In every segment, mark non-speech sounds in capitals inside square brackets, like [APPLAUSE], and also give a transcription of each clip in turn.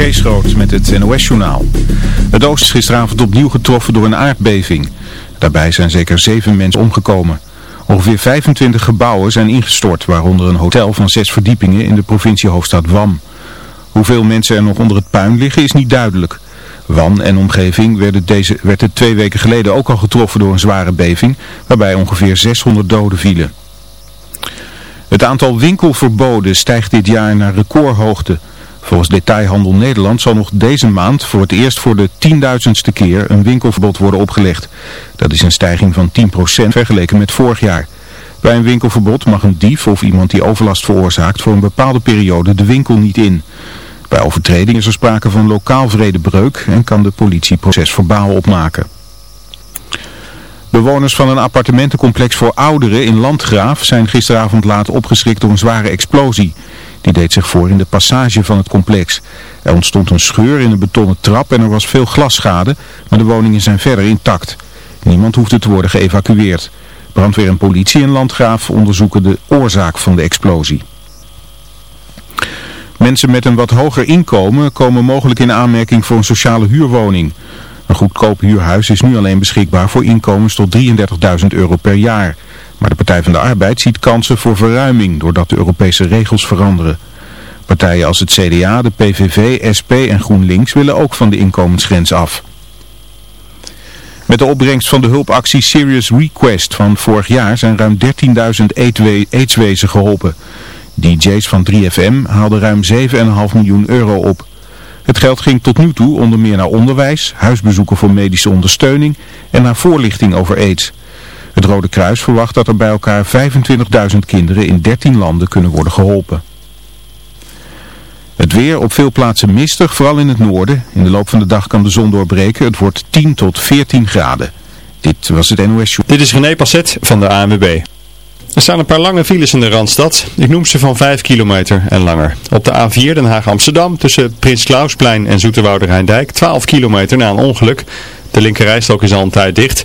Kees met het NOS-journaal. Het oosten is gisteravond opnieuw getroffen door een aardbeving. Daarbij zijn zeker zeven mensen omgekomen. Ongeveer 25 gebouwen zijn ingestort, waaronder een hotel van zes verdiepingen in de provinciehoofdstad Wam. Hoeveel mensen er nog onder het puin liggen is niet duidelijk. Wan en omgeving werden, deze, werden twee weken geleden ook al getroffen door een zware beving, waarbij ongeveer 600 doden vielen. Het aantal winkelverboden stijgt dit jaar naar recordhoogte. Volgens Detailhandel Nederland zal nog deze maand voor het eerst voor de tienduizendste keer een winkelverbod worden opgelegd. Dat is een stijging van 10% vergeleken met vorig jaar. Bij een winkelverbod mag een dief of iemand die overlast veroorzaakt voor een bepaalde periode de winkel niet in. Bij overtreding is er sprake van lokaal vredebreuk en kan de politie procesverbaal opmaken. Bewoners van een appartementencomplex voor ouderen in Landgraaf zijn gisteravond laat opgeschrikt door een zware explosie. Die deed zich voor in de passage van het complex. Er ontstond een scheur in een betonnen trap en er was veel glasschade, maar de woningen zijn verder intact. Niemand hoefde te worden geëvacueerd. Brandweer en politie in Landgraaf onderzoeken de oorzaak van de explosie. Mensen met een wat hoger inkomen komen mogelijk in aanmerking voor een sociale huurwoning. Een goedkoop huurhuis is nu alleen beschikbaar voor inkomens tot 33.000 euro per jaar. Maar de Partij van de Arbeid ziet kansen voor verruiming doordat de Europese regels veranderen. Partijen als het CDA, de PVV, SP en GroenLinks willen ook van de inkomensgrens af. Met de opbrengst van de hulpactie Serious Request van vorig jaar zijn ruim 13.000 aidswezen geholpen. DJ's van 3FM haalden ruim 7,5 miljoen euro op. Het geld ging tot nu toe onder meer naar onderwijs, huisbezoeken voor medische ondersteuning en naar voorlichting over aids. Het Rode Kruis verwacht dat er bij elkaar 25.000 kinderen in 13 landen kunnen worden geholpen. Het weer op veel plaatsen mistig, vooral in het noorden. In de loop van de dag kan de zon doorbreken. Het wordt 10 tot 14 graden. Dit was het NOS Show. Dit is René Passet van de ANWB. Er staan een paar lange files in de Randstad. Ik noem ze van 5 kilometer en langer. Op de A4 Den Haag-Amsterdam tussen Prins Klausplein en Zoeterwoude Rijndijk 12 kilometer na een ongeluk. De linkerrijstrook is al een tijd dicht.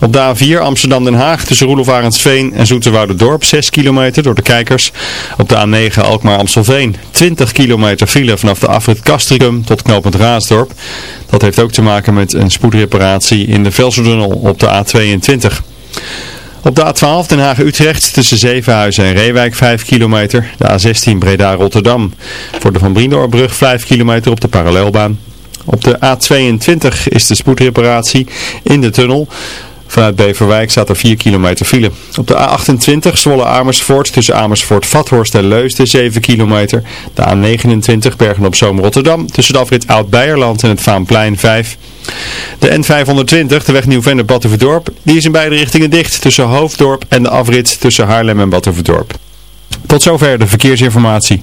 Op de A4 Amsterdam-Den Haag tussen Roelof Arendsveen en Dorp 6 kilometer door de kijkers. Op de A9 Alkmaar-Amstelveen 20 kilometer file vanaf de afrit Castricum tot knooppunt Raasdorp. Dat heeft ook te maken met een spoedreparatie in de Velsertunnel op de A22. Op de A12 Den Haag-Utrecht tussen Zevenhuizen en Reewijk 5 kilometer. De A16 Breda-Rotterdam. Voor de Van Briendorbrug 5 kilometer op de parallelbaan. Op de A22 is de spoedreparatie in de tunnel. Vanuit Beverwijk staat er 4 kilometer file. Op de A28 Zwolle-Amersfoort tussen Amersfoort-Vathorst en Leusden 7 kilometer. De A29 Bergen-op-Zoom Rotterdam tussen de afrit Oud-Beierland en het Vaanplein 5. De N520, de weg Nieuw-Vennep-Batuverdorp, die is in beide richtingen dicht tussen Hoofddorp en de afrit tussen Haarlem en Batuverdorp. Tot zover de verkeersinformatie.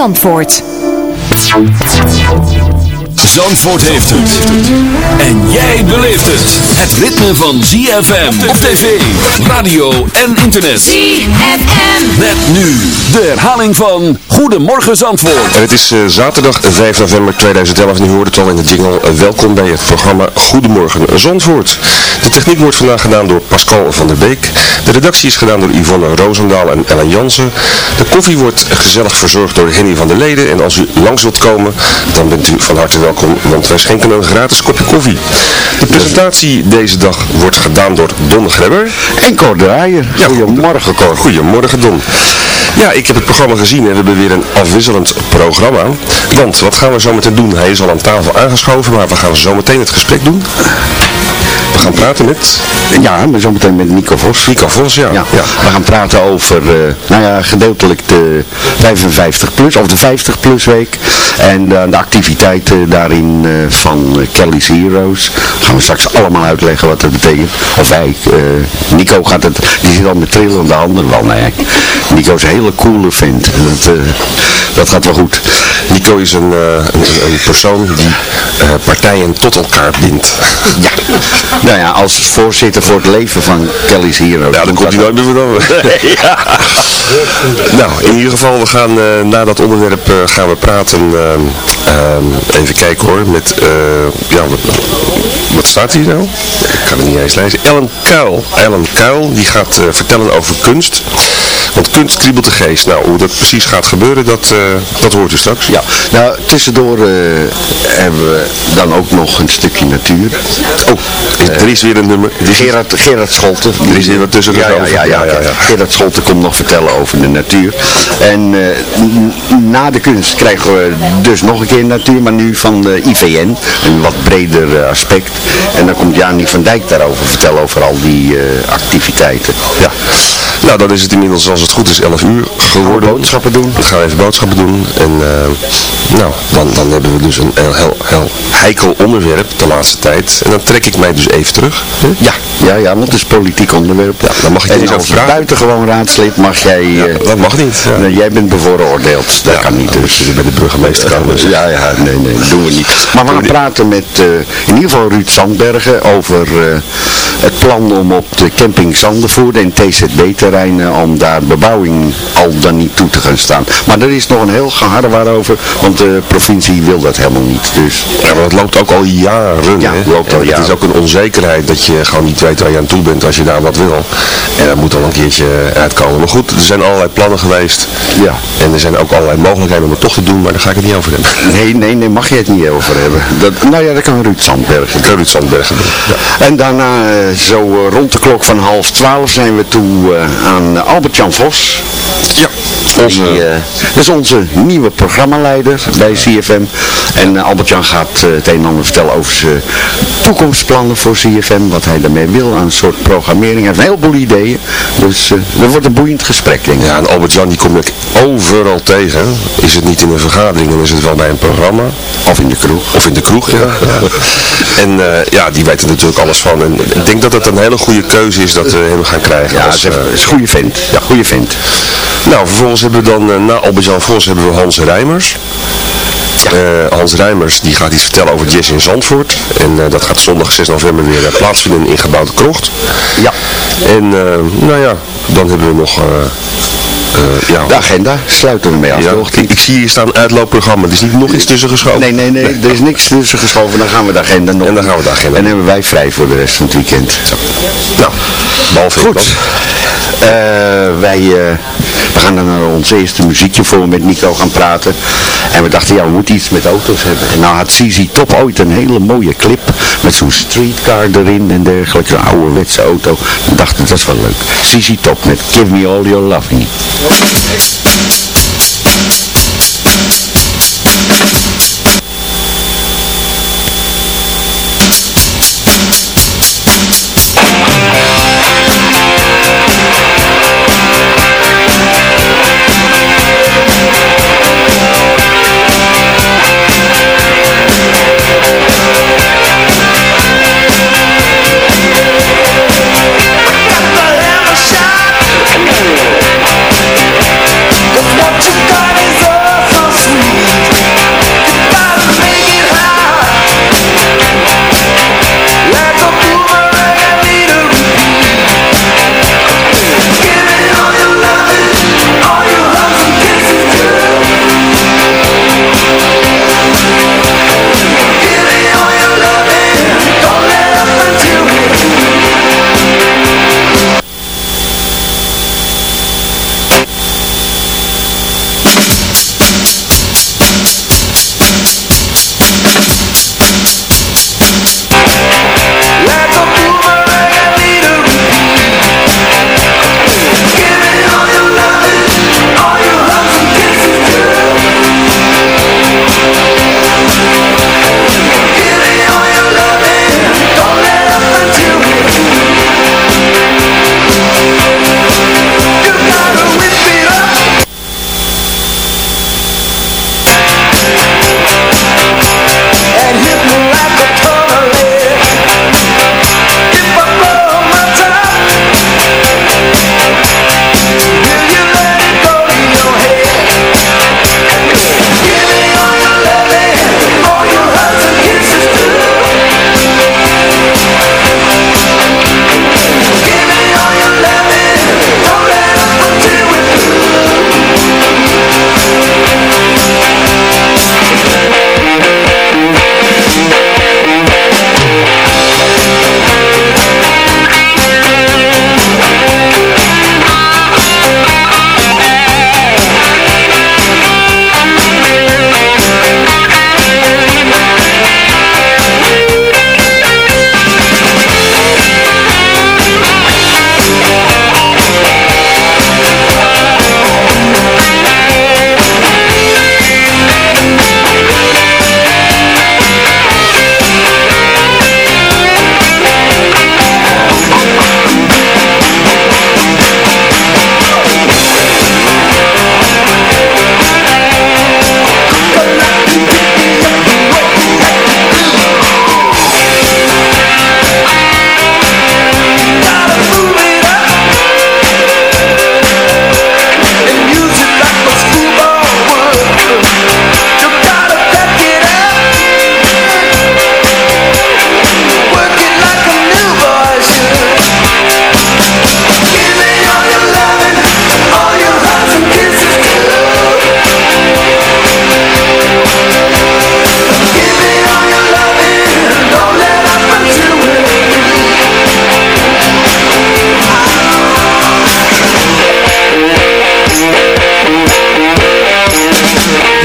Zandvoort heeft het. En jij beleeft het. Het ritme van ZFM op tv, radio en internet. ZFM. Met nu de herhaling van Goedemorgen Zandvoort. En het is eh, zaterdag 5 november 2011 en u hoort het al in de jingle. Eh, welkom bij het programma Goedemorgen Zandvoort. De techniek wordt vandaag gedaan door Pascal van der Beek. De redactie is gedaan door Yvonne Roosendaal en Ellen Jansen. De koffie wordt gezellig verzorgd door Henny van der Leden. En als u langs wilt komen, dan bent u van harte welkom, want wij schenken een gratis kopje koffie. De presentatie deze dag wordt gedaan door Don Grebber. En Cor Draaier. Ja, Goedemorgen Cor. Goedemorgen Don. Ja, ik heb het programma gezien en we hebben weer een afwisselend programma. Want, wat gaan we zo meteen doen? Hij is al aan tafel aangeschoven, maar we gaan zo meteen het gesprek doen. We gaan praten met... Ja, maar zometeen met Nico Vos. Nico Vos, ja. Ja, we gaan praten over, eh, nou ja, gedeeltelijk de 55 plus, of de 50 plus week. En eh, de activiteiten daarin eh, van Kelly's Heroes. Gaan we straks allemaal uitleggen wat dat betekent. Of wij, Nico gaat het, die zit al met trillende handen wel. Nee, Nico is een hele coole vent. Dat, dat gaat wel goed. Nico is een, een, een persoon die partijen tot elkaar bindt. Ja, [LAUGHS] nou ja, als voorzitter voor het leven van Kelly's Heroes. Ja, dan komt hij nooit meer vanaf. [LAUGHS] ja. Nou, in ieder geval, we gaan eh, na dat onderwerp eh, gaan we praten. ehm, even kijken hoor, met, eh, ja, wat, wat staat hier nou? Ik kan het niet eens lezen. Ellen Kuil. Ellen Kuil, die gaat eh, vertellen over kunst. Want kunst kriebelt de geest. Nou, hoe dat precies gaat gebeuren, dat, eh, dat hoort u straks. Ja, nou tussendoor eh, hebben we dan ook nog een stukje natuur. Oh, is- er is weer een nummer. Er Gerard, Gerard Scholten. Er is weer wat tussen ja, ja, ja, ja, Ja, ja, ja. Gerard Scholten komt nog vertellen over de natuur. En eh, na de kunst krijgen we dus nog een keer natuur, maar nu van de IVN. Een wat breder eh, aspect. En dan komt Jani van Dijk daarover vertellen over al die eh, activiteiten. Ja. Nou, dan is het inmiddels, als het goed is, 11 uur geworden. boodschappen doen. Dan gaan we even boodschappen doen. En eh, nou, dan, dan hebben we dus een heel, heel, heel heikel onderwerp de laatste tijd. En dan trek ik mij dus even terug. Ja, ja, ja, want het is politiek onderwerp. Ja, dan mag ik je en als over praten. buitengewoon raadslid mag jij... eh, dat mag niet. Ja. jij bent bevooroordeeld. Dat Ja, kan niet dus. bij de burgemeester gaan, dus. Ja, ja, nee, nee, dat doen we niet. Maar we gaan praten met eh, in ieder geval Ruud Zandbergen over het plan om op de camping Zandervoort en TZB-terreinen om daar bebouwing al dan niet toe te gaan staan. Maar er is nog een heel geharrewar over, want de provincie wil dat helemaal niet. Dus Ja, maar het loopt ook al jaren. Ja, hè? loopt al En Het is ook een onzekerheid dat je gewoon niet weet waar je aan toe bent als je daar wat wil. En dat moet al een keertje uitkomen. Maar goed, er zijn allerlei plannen geweest. Ja. En er zijn ook allerlei mogelijkheden om het toch te doen, maar daar ga ik het niet over hebben. nee, nee, nee, mag je het niet over hebben. Dat, nou ja, dat kan Ruud Zandbergen. Kan Ruud doen. Ja. En daarna, eh, zo eh, rond de klok van half twaalf, zijn we toe eh, aan Albert-Jan Vos. Ja, onze... Die, eh, dat is onze nieuwe programmaleider bij CFM. En eh, Albert-Jan gaat eh, het een en ander vertellen over zijn toekomstplannen voor CFM. Wat hij daarmee wil aan een soort programmering. Hij heeft een heleboel ideeën. Dus dat wordt een boeiend gesprek, denk ik. Ja, en Albert Jan die kom ik overal tegen. Is het niet in een vergadering, dan is het wel bij een programma. Of in de kroeg. Of in de kroeg, ja. ja. En ja, die weet er natuurlijk alles van. En ik denk dat het een hele goede keuze is dat we hem gaan krijgen. Ja, als, is, goede vent. Ja, goede vent. nou, vervolgens hebben we dan, eh, na Albert Jan Vos, hebben we Hans Rijmers. Eh, Hans Rijmers die gaat iets vertellen over jazz in Zandvoort. En eh, dat gaat zondag 6 november weer plaatsvinden in Gebouwde Krocht. Ja. En nou ja, dan hebben we nog... ja, De agenda sluiten we mee af. ja, ik, ik zie hier staan uitloopprogramma. Er is niet nog iets tussen geschoven. Nee, nee, nee, er is niks tussen geschoven. Dan gaan we de agenda nog. En dan gaan we de agenda. En dan hebben wij vrij voor de rest van het weekend. Nou, behalve Goed. Eh, wij eh, we gaan dan naar ons eerste muziekje voor met Nico gaan praten. En we dachten, ja, we moeten iets met auto's hebben. En nou had ZZ Top ooit een hele mooie clip met zo'n streetcar erin en dergelijke. Een ouderwetse auto. We dachten, dat is wel leuk. ZZ Top met Give Me All Your Loving.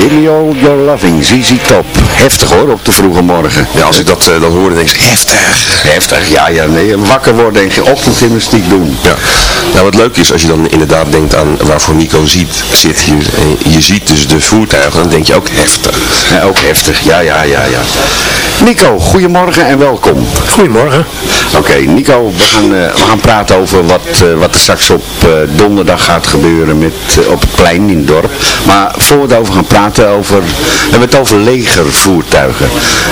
All Your Loving, ZZ Top. Heftig hoor, op de vroege morgen. Ja, als ik dat eh, dan hoorde, denk ik, heftig. Heftig, ja, ja, nee. Wakker worden en geen ochtendgymnastiek doen. Ja. Nou, wat leuk is, als je dan inderdaad denkt aan waarvoor Nico ziet, zit hier, en je ziet dus de voertuigen, dan denk je ook heftig. Ja, ook heftig, ja, ja, ja, ja. Nico, goedemorgen en welkom. Goedemorgen. Oké, Nico, we gaan, eh, we gaan praten over wat, eh, wat er straks op eh, donderdag gaat gebeuren met, op het plein in het dorp. Maar voor we erover gaan praten, over, we hebben het over legervoertuigen.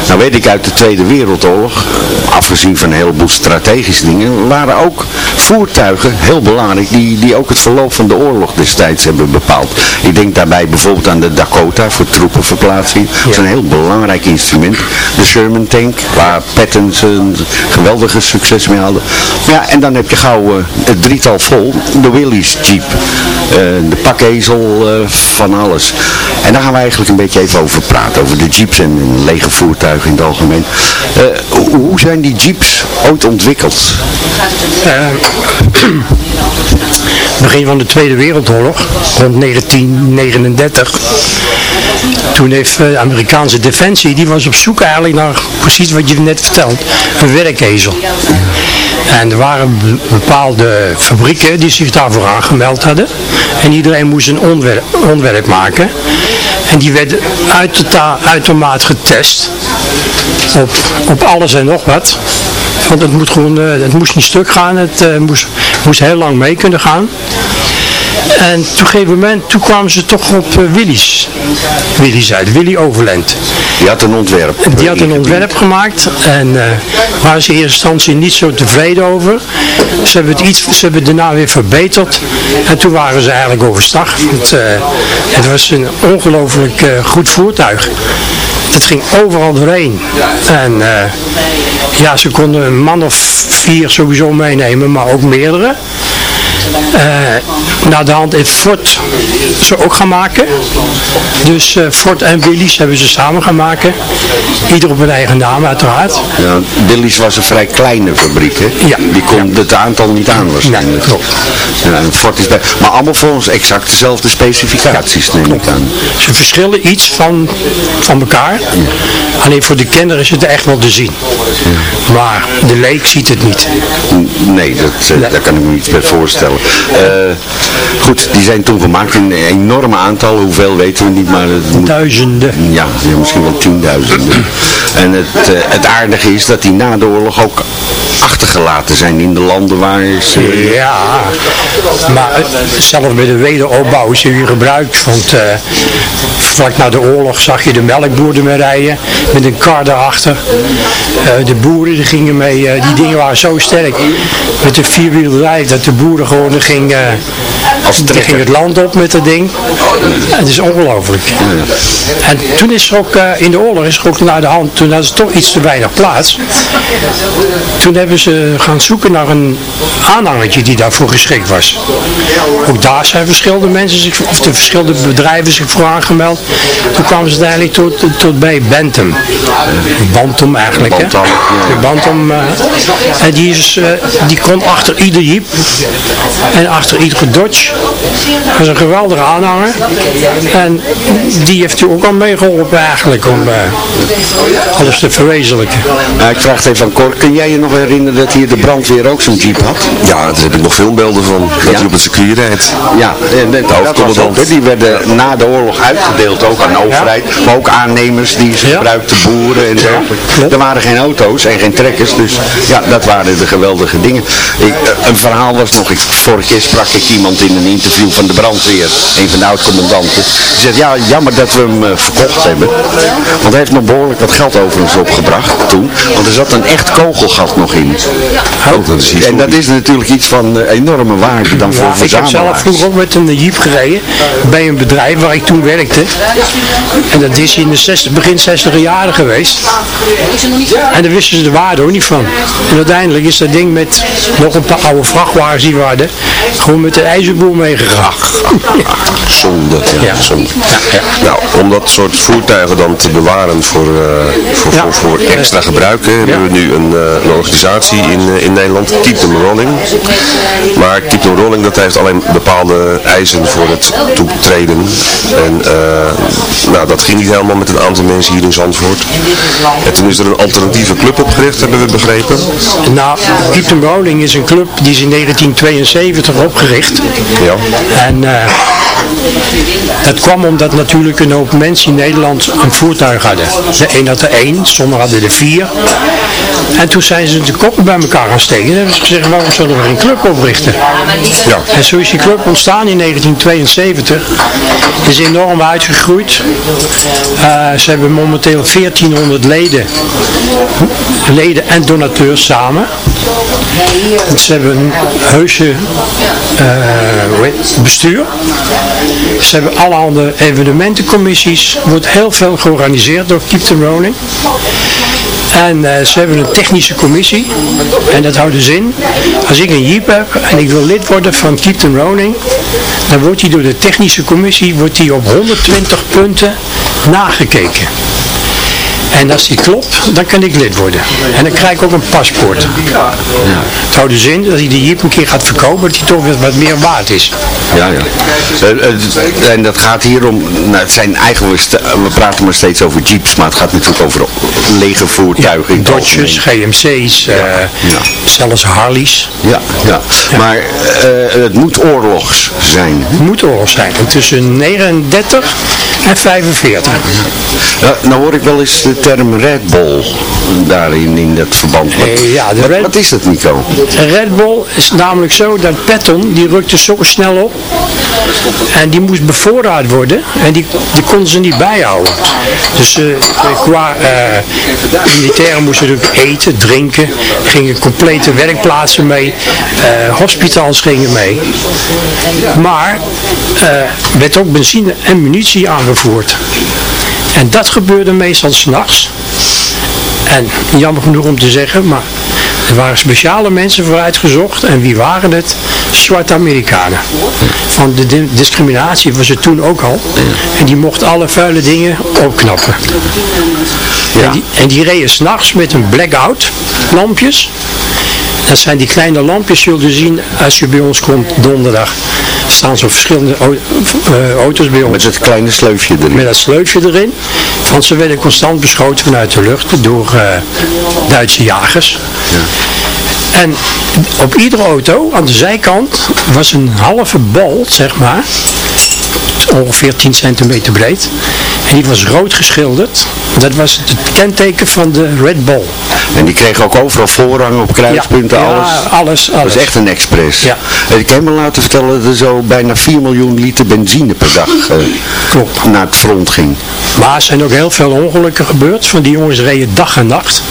Nou weet ik uit de Tweede Wereldoorlog, afgezien van een heleboel strategische dingen, waren ook voertuigen heel belangrijk die, die ook het verloop van de oorlog destijds hebben bepaald. Ik denk daarbij bijvoorbeeld aan de Dakota voor troepenverplaatsing. Dat is een heel belangrijk instrument. De Sherman tank, waar Pattons een geweldige succes mee hadden. Ja, en dan heb je gauw eh, het drietal vol, de Willys Jeep. Eh, de pakezel eh, van alles. En daar gaan we eigenlijk een beetje even over praten. Over de Jeeps en lege voertuigen in het algemeen. Hoe zijn die Jeeps ooit ontwikkeld? Begin van de Tweede Wereldoorlog, rond 1939. Toen heeft eh, de Amerikaanse defensie, die was op zoek eigenlijk naar precies wat je net vertelt, een werkezel. En er waren be- bepaalde fabrieken die zich daarvoor aangemeld hadden. En iedereen moest een ontwerp maken. En die werden uit de getest. Op, op alles en nog wat. Want het, moet gewoon, eh, het moest niet stuk gaan, het eh, moest, moest heel lang mee kunnen gaan. En op een gegeven moment, toen kwamen ze toch op eh, Willys. Willys uit, Willy Overland. Die had een ontwerp. Die had een ontwerp gemaakt en eh waren ze in eerste instantie niet zo tevreden over. Ze hebben het, iets, ze hebben het daarna weer verbeterd en toen waren ze eigenlijk overstag. Want eh, het was een ongelooflijk eh, goed voertuig. Het ging overal doorheen. En eh, ja, ze konden een man of vier sowieso meenemen, maar ook meerdere. Eh, naar de hand heeft Ford ze ook gaan maken. Dus eh, Ford en Willys hebben ze samen gaan maken. Ieder op hun eigen naam uiteraard. Ja, Willys was een vrij kleine fabriek, hè? Ja. Die kon het aantal niet aan waarschijnlijk. Nee, klopt. Ja, en Ford is bij, maar allemaal volgens exact dezelfde specificaties, neem ik aan. Ze verschillen iets van, van elkaar. Alleen voor de kenner is het echt wel te zien. Maar de leek ziet het niet. Nee, dat, eh, daar kan ik me niet bij voorstellen. Eh, goed, die zijn toen gemaakt in een enorme aantal. Hoeveel weten we niet, maar het Duizenden. Ja, ja, misschien wel tienduizenden. En het, eh, het aardige is dat die na de oorlog ook achtergelaten zijn in de landen waar ze... Ja, maar zelfs bij de wederopbouw is weer gebruikt. Want eh, vlak na de oorlog zag je de melkboer ermee rijden met een kar daarachter. Eh, de boeren die gingen mee, die dingen waren zo sterk met de vierwielerij dat de boeren gewoon gingen, Als die trekker. gingen het land op met dat ding. Het is ongelooflijk. En toen is er ook, eh, in de oorlog is er ook naar de hand, toen hadden ze toch iets te weinig plaats. Toen hebben ze gaan zoeken naar een aanhangertje die daarvoor geschikt was. Ook daar zijn verschillende mensen, zich, of de verschillende bedrijven zich voor aangemeld. Toen kwamen ze uiteindelijk tot, tot, bij Bantam. Bantam eigenlijk, hè? Bantam, ja. De Bantam, eh, en die, is, die kon achter ieder Jeep en achter iedere Dodge. Dat is een geweldige aanhanger. En die heeft u ook al meegeholpen eigenlijk om eh, alles te verwezenlijken. Ik vraag het even aan Cor. Kun jij je nog herinneren dat hier de brandweer ook zo'n jeep had? Ja, daar heb ik nog filmbeelden van, dat Ja? hij op het circuit rijdt. Ja, en dat, dat was ook, die werden na de oorlog uitgedeeld, ook aan de overheid, maar ook aannemers die ze Ja. gebruikten, boeren en dergelijke. Er waren geen auto's en geen trekkers, dus ja, dat waren de geweldige dingen. Ik, eh, een verhaal was nog, ik, vorig keer sprak ik iemand in een interview van de brandweer, een van de oud-commandanten. Die zegt, ja, jammer dat we hem eh, verkocht hebben, want hij heeft nog behoorlijk wat geld over ons opgebracht toen, want er zat een echt kogelgat nog in. Oh, dat is en dat is natuurlijk iets van eh, enorme waarde dan voor Ja, ik heb zelf verzamelaars. vroeger ook met een jeep gereden bij een bedrijf waar ik toen werkte. En dat is in de 60, begin 60 jaren geweest. En daar wisten ze de waarde ook niet van. En uiteindelijk is dat ding met nog een paar oude vrachtwagens die we hadden, gewoon met de ijzerboer meegegaan. Zonde, ja, Ja. zonde. Nou, om dat soort voertuigen dan te bewaren voor, eh, voor, voor, voor extra gebruik, hè, hebben we nu een, eh, een organisatie in, eh, in Nederland, Keep Them Rolling. Maar Keep Them Rolling dat heeft alleen bepaalde eisen voor het toetreden. En nou, dat ging niet helemaal met een aantal mensen hier in Zandvoort. En toen is er een alternatieve club opgericht, hebben we begrepen. Nou, Keep Them Rolling is een club die is in 1972 opgericht. Ja. En eh, dat kwam omdat natuurlijk een hoop mensen in Nederland een voertuig hadden. De een had er één, sommigen hadden er vier. En toen zijn ze de koppen bij elkaar gaan steken. En hebben ze gezegd, waarom zullen we geen club oprichten? Ja. En zo is die club ontstaan in 1972. Is enorm uitgegroeid. Eh, ze hebben momenteel 1400 leden. Leden en donateurs samen. En Ze hebben een heuse eh, bestuur. Ze hebben allerhande evenementencommissies. Er wordt heel veel georganiseerd door Keep Them Rolling. En eh, ze hebben een technische commissie. En dat houdt dus in, als ik een jeep heb en ik wil lid worden van Keep Them Rolling, dan wordt die door de technische commissie wordt die op 120 punten nagekeken. En als die klopt, dan kan ik lid worden. En dan krijg ik ook een paspoort. Het houdt dus in dat hij die jeep een keer gaat verkopen, dat hij toch weer wat meer waard is. Ja, ja. Eh, eh, en dat gaat hier om, nou, het zijn eigenlijk, st- we praten maar steeds over jeeps, maar het gaat natuurlijk over lege voertuigen. het Dodges. GMC's, eh, zelfs Harleys. Ja, ja. Maar eh, het moet oorlogs zijn. Het moet oorlog zijn. En tussen 39 en 45. Ja, nou hoor ik wel eens de term Red Bull daarin in dat verband. Wat, Eh, ja, de wat, Red- wat is dat Nico? Red Bull is namelijk zo dat Patton, die rukte zo snel op. En die moest bevoorraad worden. En die, konden ze niet bijhouden. Dus eh, qua eh, militairen moesten natuurlijk eten, drinken. Gingen complete werkplaatsen mee. eh hospitals gingen mee. Maar werd ook benzine en munitie aangevoerd. En dat gebeurde meestal s'nachts. En jammer genoeg om te zeggen, maar er waren speciale mensen voor uitgezocht. En wie waren het? Zwarte Amerikanen. Van de di- discriminatie was er toen ook al. En die mochten alle vuile dingen opknappen. En, die, en die reden s'nachts met een blackout, lampjes. Dat zijn die kleine lampjes, zul je zien als je bij ons komt donderdag. Staan zo verschillende eh, auto's bij ons. Met het kleine sleufje erin. Met dat sleufje erin. Want ze werden constant beschoten vanuit de lucht door eh, Duitse jagers. En op iedere auto, aan de zijkant, was een halve bal, zeg maar. Ongeveer 10 centimeter breed. En die was rood geschilderd. Dat was het kenteken van de Red Bull. En die kregen ook overal voorrang op kruispunten, Ja, alles. ja, alles, Dat alles. is echt een express. Ja. Ik heb me laten vertellen dat er zo bijna 4 miljoen liter benzine per dag eh, Klopt. naar het front ging. Maar er zijn ook heel veel ongelukken gebeurd. Van die jongens reden dag en nacht.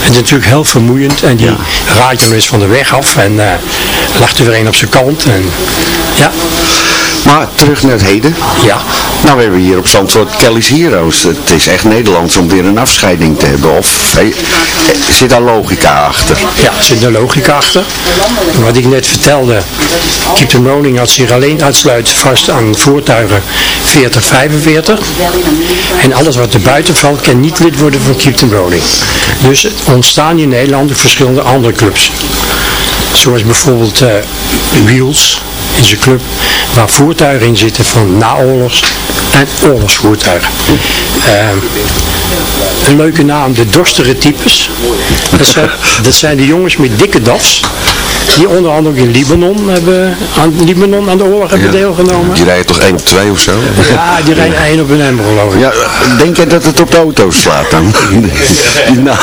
En het is natuurlijk heel vermoeiend. En die raakten hem eens van de weg af. En eh lag er weer een op zijn kant. En, ja, Maar terug naar het heden. ja. Nou, we hebben hier op Zandvoort Kelly's Heroes. Het is echt Nederlands om weer een afscheiding te hebben. Of eh, zit daar logica achter? Ja, er zit een logica achter. Wat ik net vertelde, Keep Them Rolling had zich alleen uitsluit vast aan voertuigen 40, 45. En alles wat er buiten valt kan niet lid worden van Keep Rolling. Dus ontstaan in Nederland verschillende andere clubs. Zoals bijvoorbeeld eh, Wheels is een club waar voertuigen in zitten van naoorlogs en oorlogsvoertuigen. Ehm, een leuke naam, de dorstere types. Dat zijn, dat zijn de jongens met dikke dafs. Die onder andere ook in Libanon hebben, aan, Libanon aan de oorlog hebben deelgenomen. Die rijden toch 1 op 2 of zo? Ja, die rijden één op een emmer geloof ik. Ja, denk jij dat het op de auto's slaat dan? nou,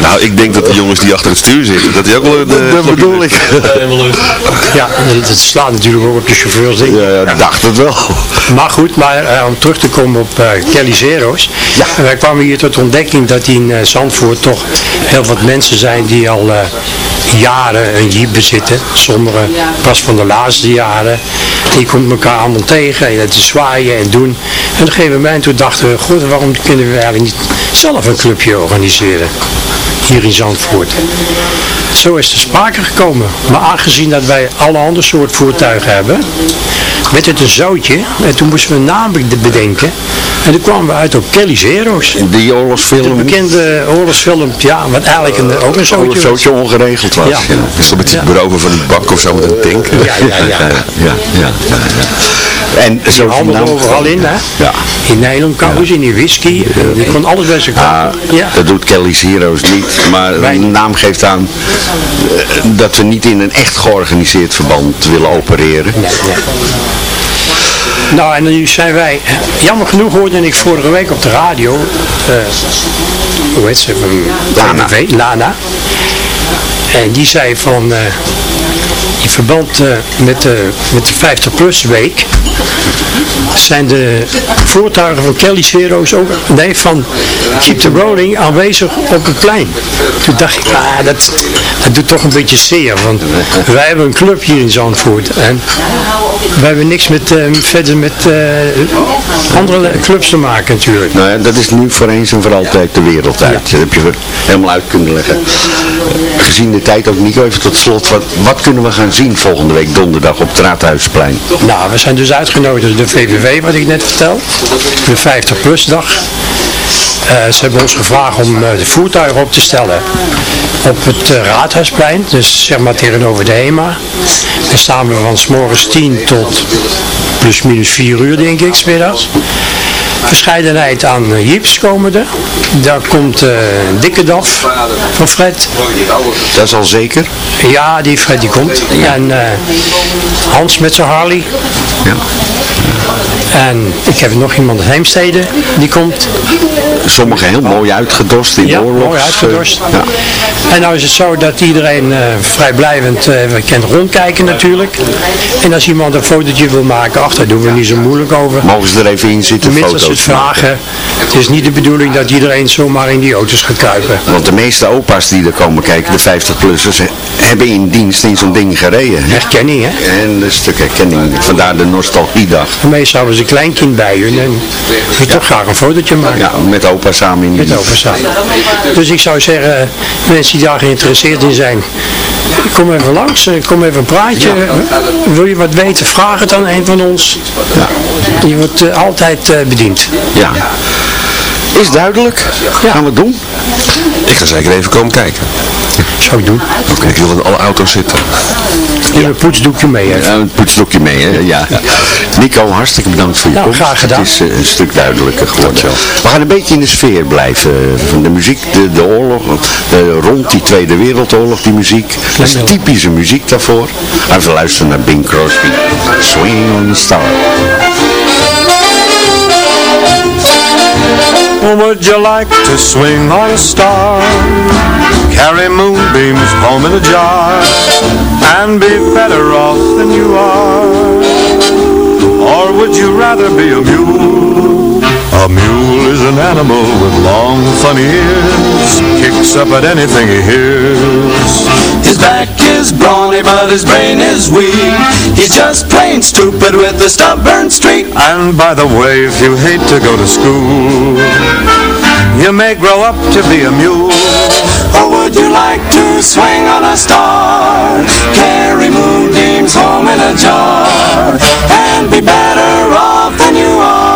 Nou, ik denk dat de jongens die achter het stuur zitten, dat die ook wel... De, dat bedoel ik. Ja, dat slaat natuurlijk ook op de chauffeurs denk ik. Ja, ja, dacht het wel. Maar goed, maar eh, om terug te komen op eh Kelly Zero's. Ja. Wij kwamen hier tot ontdekking dat in eh, Zandvoort toch heel wat mensen zijn die al eh, jaren een jeep bezitten. Sommigen pas van de laatste jaren. Die komt elkaar allemaal tegen en te zwaaien en doen. En op een gegeven moment toen dachten we, waarom kunnen we eigenlijk niet zelf een clubje organiseren? Hier in Zandvoort. Zo is er sprake gekomen. Maar aangezien dat wij alle andere soort voertuigen hebben, werd het een zoutje. En toen moesten we een naam be- bedenken. En toen kwamen we uit op Kelly Zero's. Die De oorlogsfilm. bekende oorlogsfilm, ja, wat eigenlijk een, ook een zoutje zootje ongeregeld was. Ja. Ja. Is dat met die Ja. beroven van die bak of zo met een tank? Ja. Ja, ja, [LAUGHS] ja, ja. En Die zo overal in, hè? Ja. In nylonkouders, in die whisky. Die kon alles bij zijn Ah. Ja. dat doet Kelly's Heroes niet, maar Wij de naam geeft aan eh, dat we niet in een echt georganiseerd verband willen opereren. Nee, nee. Nou, en nu zijn wij, jammer genoeg hoorde ik vorige week op de radio, eh, hoe heet ze, van Lana. Lana. En die zei van, eh, in verband met, de, met de 50-plus week, zijn de voertuigen van Kelly's Heroes ook, nee, van Keep the Rolling aanwezig op het plein. Toen dacht ik, ah, dat, doet toch een beetje zeer, want wij hebben een club hier in Zandvoort en wij hebben niks met, eh, verder met eh, andere clubs te maken natuurlijk. Nou ja, dat is nu voor eens en voor altijd de wereld uit. Dat heb je helemaal uit kunnen leggen. Gezien de tijd ook niet even tot slot, wat, wat kunnen we gaan zien volgende week donderdag op het Raadhuisplein? Nou, we zijn dus uitgenodigd door de VVV, wat ik net vertel. De 50-plus dag. Eh, ze hebben ons gevraagd om eh, de voertuigen op te stellen op het eh, Raadhuisplein, dus zeg maar tegenover de HEMA. Dan staan we van s morgens 10 tot plus minus 4 uur denk ik, 's middags. Verscheidenheid aan jeeps komen er. Daar komt een dikke daf van Fred. Dat is al zeker. Ja, die Fred die komt. En Hans met zijn Harley. Ja. En ik heb nog iemand uit Heemstede, die komt. Sommigen heel mooi uitgedost in Ja, oorlogs. mooi uitgedost. Ja. En nou is het zo dat iedereen eh, vrijblijvend eh kan rondkijken natuurlijk. En als iemand een fotootje wil maken, ach, daar doen we niet zo moeilijk over. Mogen ze er even in zitten, als ze het maken. vragen. Het is niet de bedoeling dat iedereen zomaar in die auto's gaat kruipen. Want de meeste opa's die er komen kijken, de 50-plussers, hebben in dienst in zo'n ding gereden. Herkenning, hè? En een stuk herkenning. Vandaar de nostalgiedag. Meestal hebben ze een kleinkind bij hun en wil toch graag een fotootje maken. Ja, met samen in Met over samen. Dus ik zou zeggen, mensen die daar geïnteresseerd in zijn, kom even langs, eh, kom even een praatje. Wil je wat weten, vraag het aan een van ons. Je wordt eh, altijd eh, bediend. Ja. Is duidelijk. Gaan we het doen? Ik ga zeker even komen kijken. Zou ik doen. Oké, ik wil in alle auto's zitten. In een poetsdoekje mee even. Ja, een poetsdoekje mee, hè? Ja. Nico, hartstikke bedankt voor je Nou, komst. graag gedaan. Het is eh, een stuk duidelijker geworden. We gaan een beetje in de sfeer blijven eh, van de muziek, de, de oorlog, eh, rond die Tweede Wereldoorlog, die muziek. Dat is typische muziek daarvoor. Even luisteren naar Bing Crosby. Swing on the Star. Would you like to swing on a star? Carry moonbeams home in a jar and be better off than you are? Or would you rather be a mule? A mule is an animal with long funny ears Kicks up at anything he hears His back is brawny, but his brain is weak. He's just plain stupid with a stubborn streak. And by the way, if you hate to go to school You may grow up to be a mule Or would you like to swing on a star? Carry moonbeams home in a jar and be better off than you are.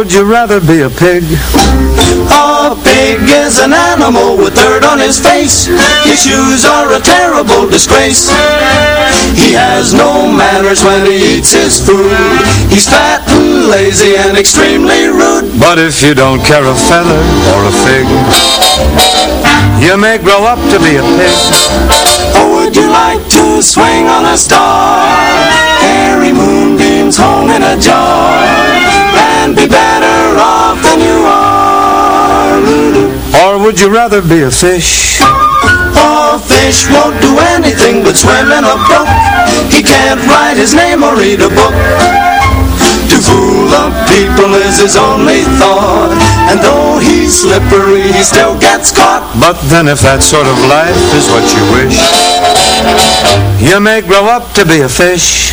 Would you rather be a pig? A pig is an animal with dirt on his face. His shoes are a terrible disgrace. He has no manners when he eats his food. He's fat and lazy and extremely rude. But if you don't care a feather or a fig You may grow up to be a pig Or would you like to swing on a star? Carry moonbeams home in a jar and be better off than you are. Or would you rather be a fish? A fish won't do anything but swim in a brook. He can't write his name or read a book. To fool the people is his only thought. And though he's slippery, he still gets caught. But then if that sort of life is what you wish You may grow up to be a fish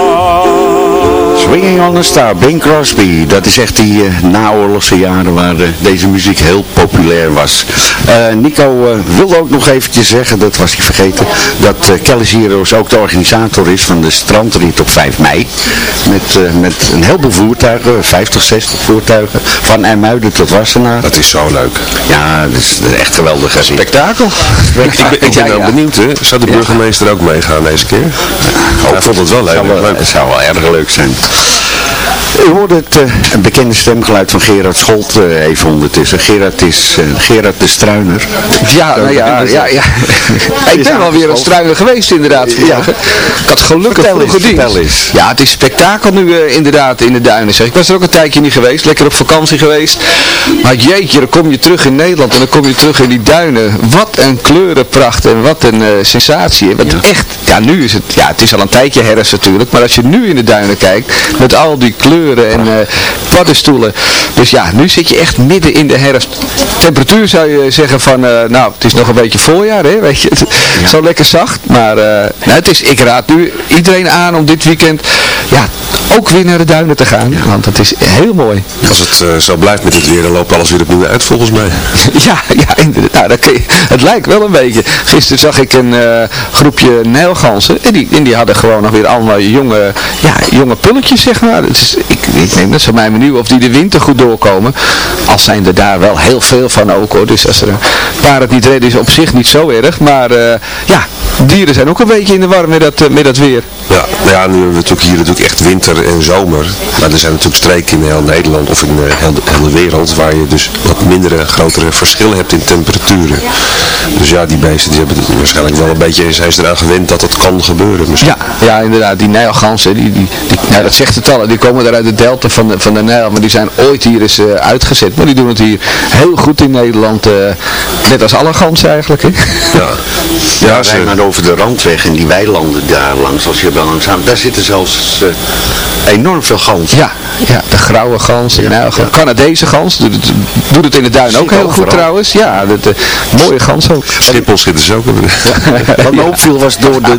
Swinging on a Star, Bing Crosby. Dat is echt die uh, naoorlogse jaren waar uh, deze muziek heel populair was. Uh, Nico wilde ook nog eventjes zeggen, dat was hij vergeten, dat Kelly's Heroes ook de organisator is van de strandrit op 5 mei. Met, met een heleboel voertuigen, 50, 60 voertuigen, van Ermuiden tot Wassenaar. Dat is zo leuk. Ja, dat is echt geweldig. Spektakel. ik ben, ik ben ja, ook benieuwd, hè. zou de burgemeester ook meegaan deze keer? Oh, ik vond het wel leuk. Het zou wel erg leuk zijn. Yeah. U hoorde het uh, een bekende stemgeluid van Gerard Scholt uh, even ondertussen. Gerard is uh, Gerard de Struiner. Ja, nou ja, ja, ja. [LAUGHS] ik ben wel weer een struiner geweest inderdaad vandaag. Ik had gelukkig vroeg gediend. Ja, het is spektakel nu inderdaad in de duinen zeg. Ik was er ook een tijdje niet geweest, lekker op vakantie geweest. Maar jeetje, dan kom je terug in Nederland en dan kom je terug in die duinen. Wat een kleurenpracht en wat een sensatie. Wat ja. echt, ja nu is het, ja het is al een tijdje herfst natuurlijk. Maar als je nu in de duinen kijkt, met al die kleuren en uh, paddenstoelen. Dus ja, nu zit je echt midden in de herfst. Temperatuur zou je zeggen van, uh, nou, het is nog een beetje voorjaar, hè, weet je. [LAUGHS] Ja. Zo lekker zacht, maar uh, nou, het is, ik raad nu iedereen aan om dit weekend, ja, ook weer naar de duinen te gaan. Ja. Want het is heel mooi. Als het zo blijft met het weer, dan loopt alles weer opnieuw uit volgens mij. [LAUGHS] ja, ja, inderdaad. Nou, je, het lijkt wel een beetje. Gisteren zag ik een groepje nijlgansen. En die, en die hadden gewoon nog weer allemaal jonge, ja, jonge pulletjes, zeg maar. Is, ik, ik neem dat van mij benieuwd of die de winter goed doorkomen. Al zijn er daar wel heel veel van ook hoor. Dus als er een paar het niet redden is op zich niet zo erg. Maar uh, ja, dieren zijn ook een beetje in de war met dat, met dat weer. Ja, nou ja, nu hebben we natuurlijk hier natuurlijk echt winter en zomer. Maar er zijn natuurlijk streken in heel Nederland of in de hele wereld waar je dus wat mindere, grotere verschillen hebt in temperaturen. Dus ja, die beesten die hebben het waarschijnlijk wel een beetje, zijn ze eraan gewend dat het kan gebeuren misschien. Ja, ja inderdaad, die Nijlgansen, die, die, die, ja, dat zegt het al, die komen daar uit de delta van de, van de Nijl, maar die zijn ooit hier eens uh, uitgezet. Maar die doen het hier heel goed in Nederland, uh, net als alle ganzen eigenlijk. Hè? Ja, ja, ja ze... maar over de randweg en die weilanden daar langs, als je wel langzaam, daar zitten zelfs uh, enorm veel ganzen. Ja, ja de grauwe gans, ja, ja. Canadese gans, doet het, doet het in de duin ook heel goed trouwens. Ja, de, de, mooie gans ook. Schiphol zitten ze ook. [LAUGHS] Wat me opviel was door de,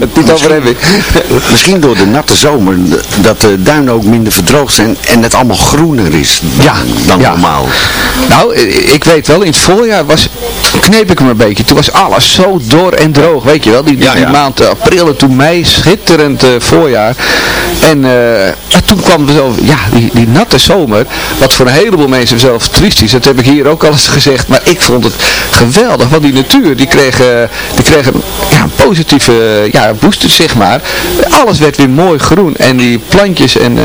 [LAUGHS] hebben. [LAUGHS] misschien door de natte zomer, dat de duinen ook minder verdroogd zijn en het allemaal groener is ja, dan ja. normaal. Nou, ik weet wel, in het voorjaar was, kneep ik hem een beetje. Toen was alles zo dor en droog, weet je wel. Die, die, ja, die maand april en toen mei, schitterend uh, voorjaar. En uh, toen kwam er zo, ja, die, die natte zomer, wat voor een heleboel mensen zelf triest is. Dat heb ik hier ook al eens gezegd, maar ik vond het geweldig. Want die natuur, die kreeg, uh, die kreeg een, ja, een positieve ja, booster, zeg maar. Alles werd weer mooi groen en die plantjes en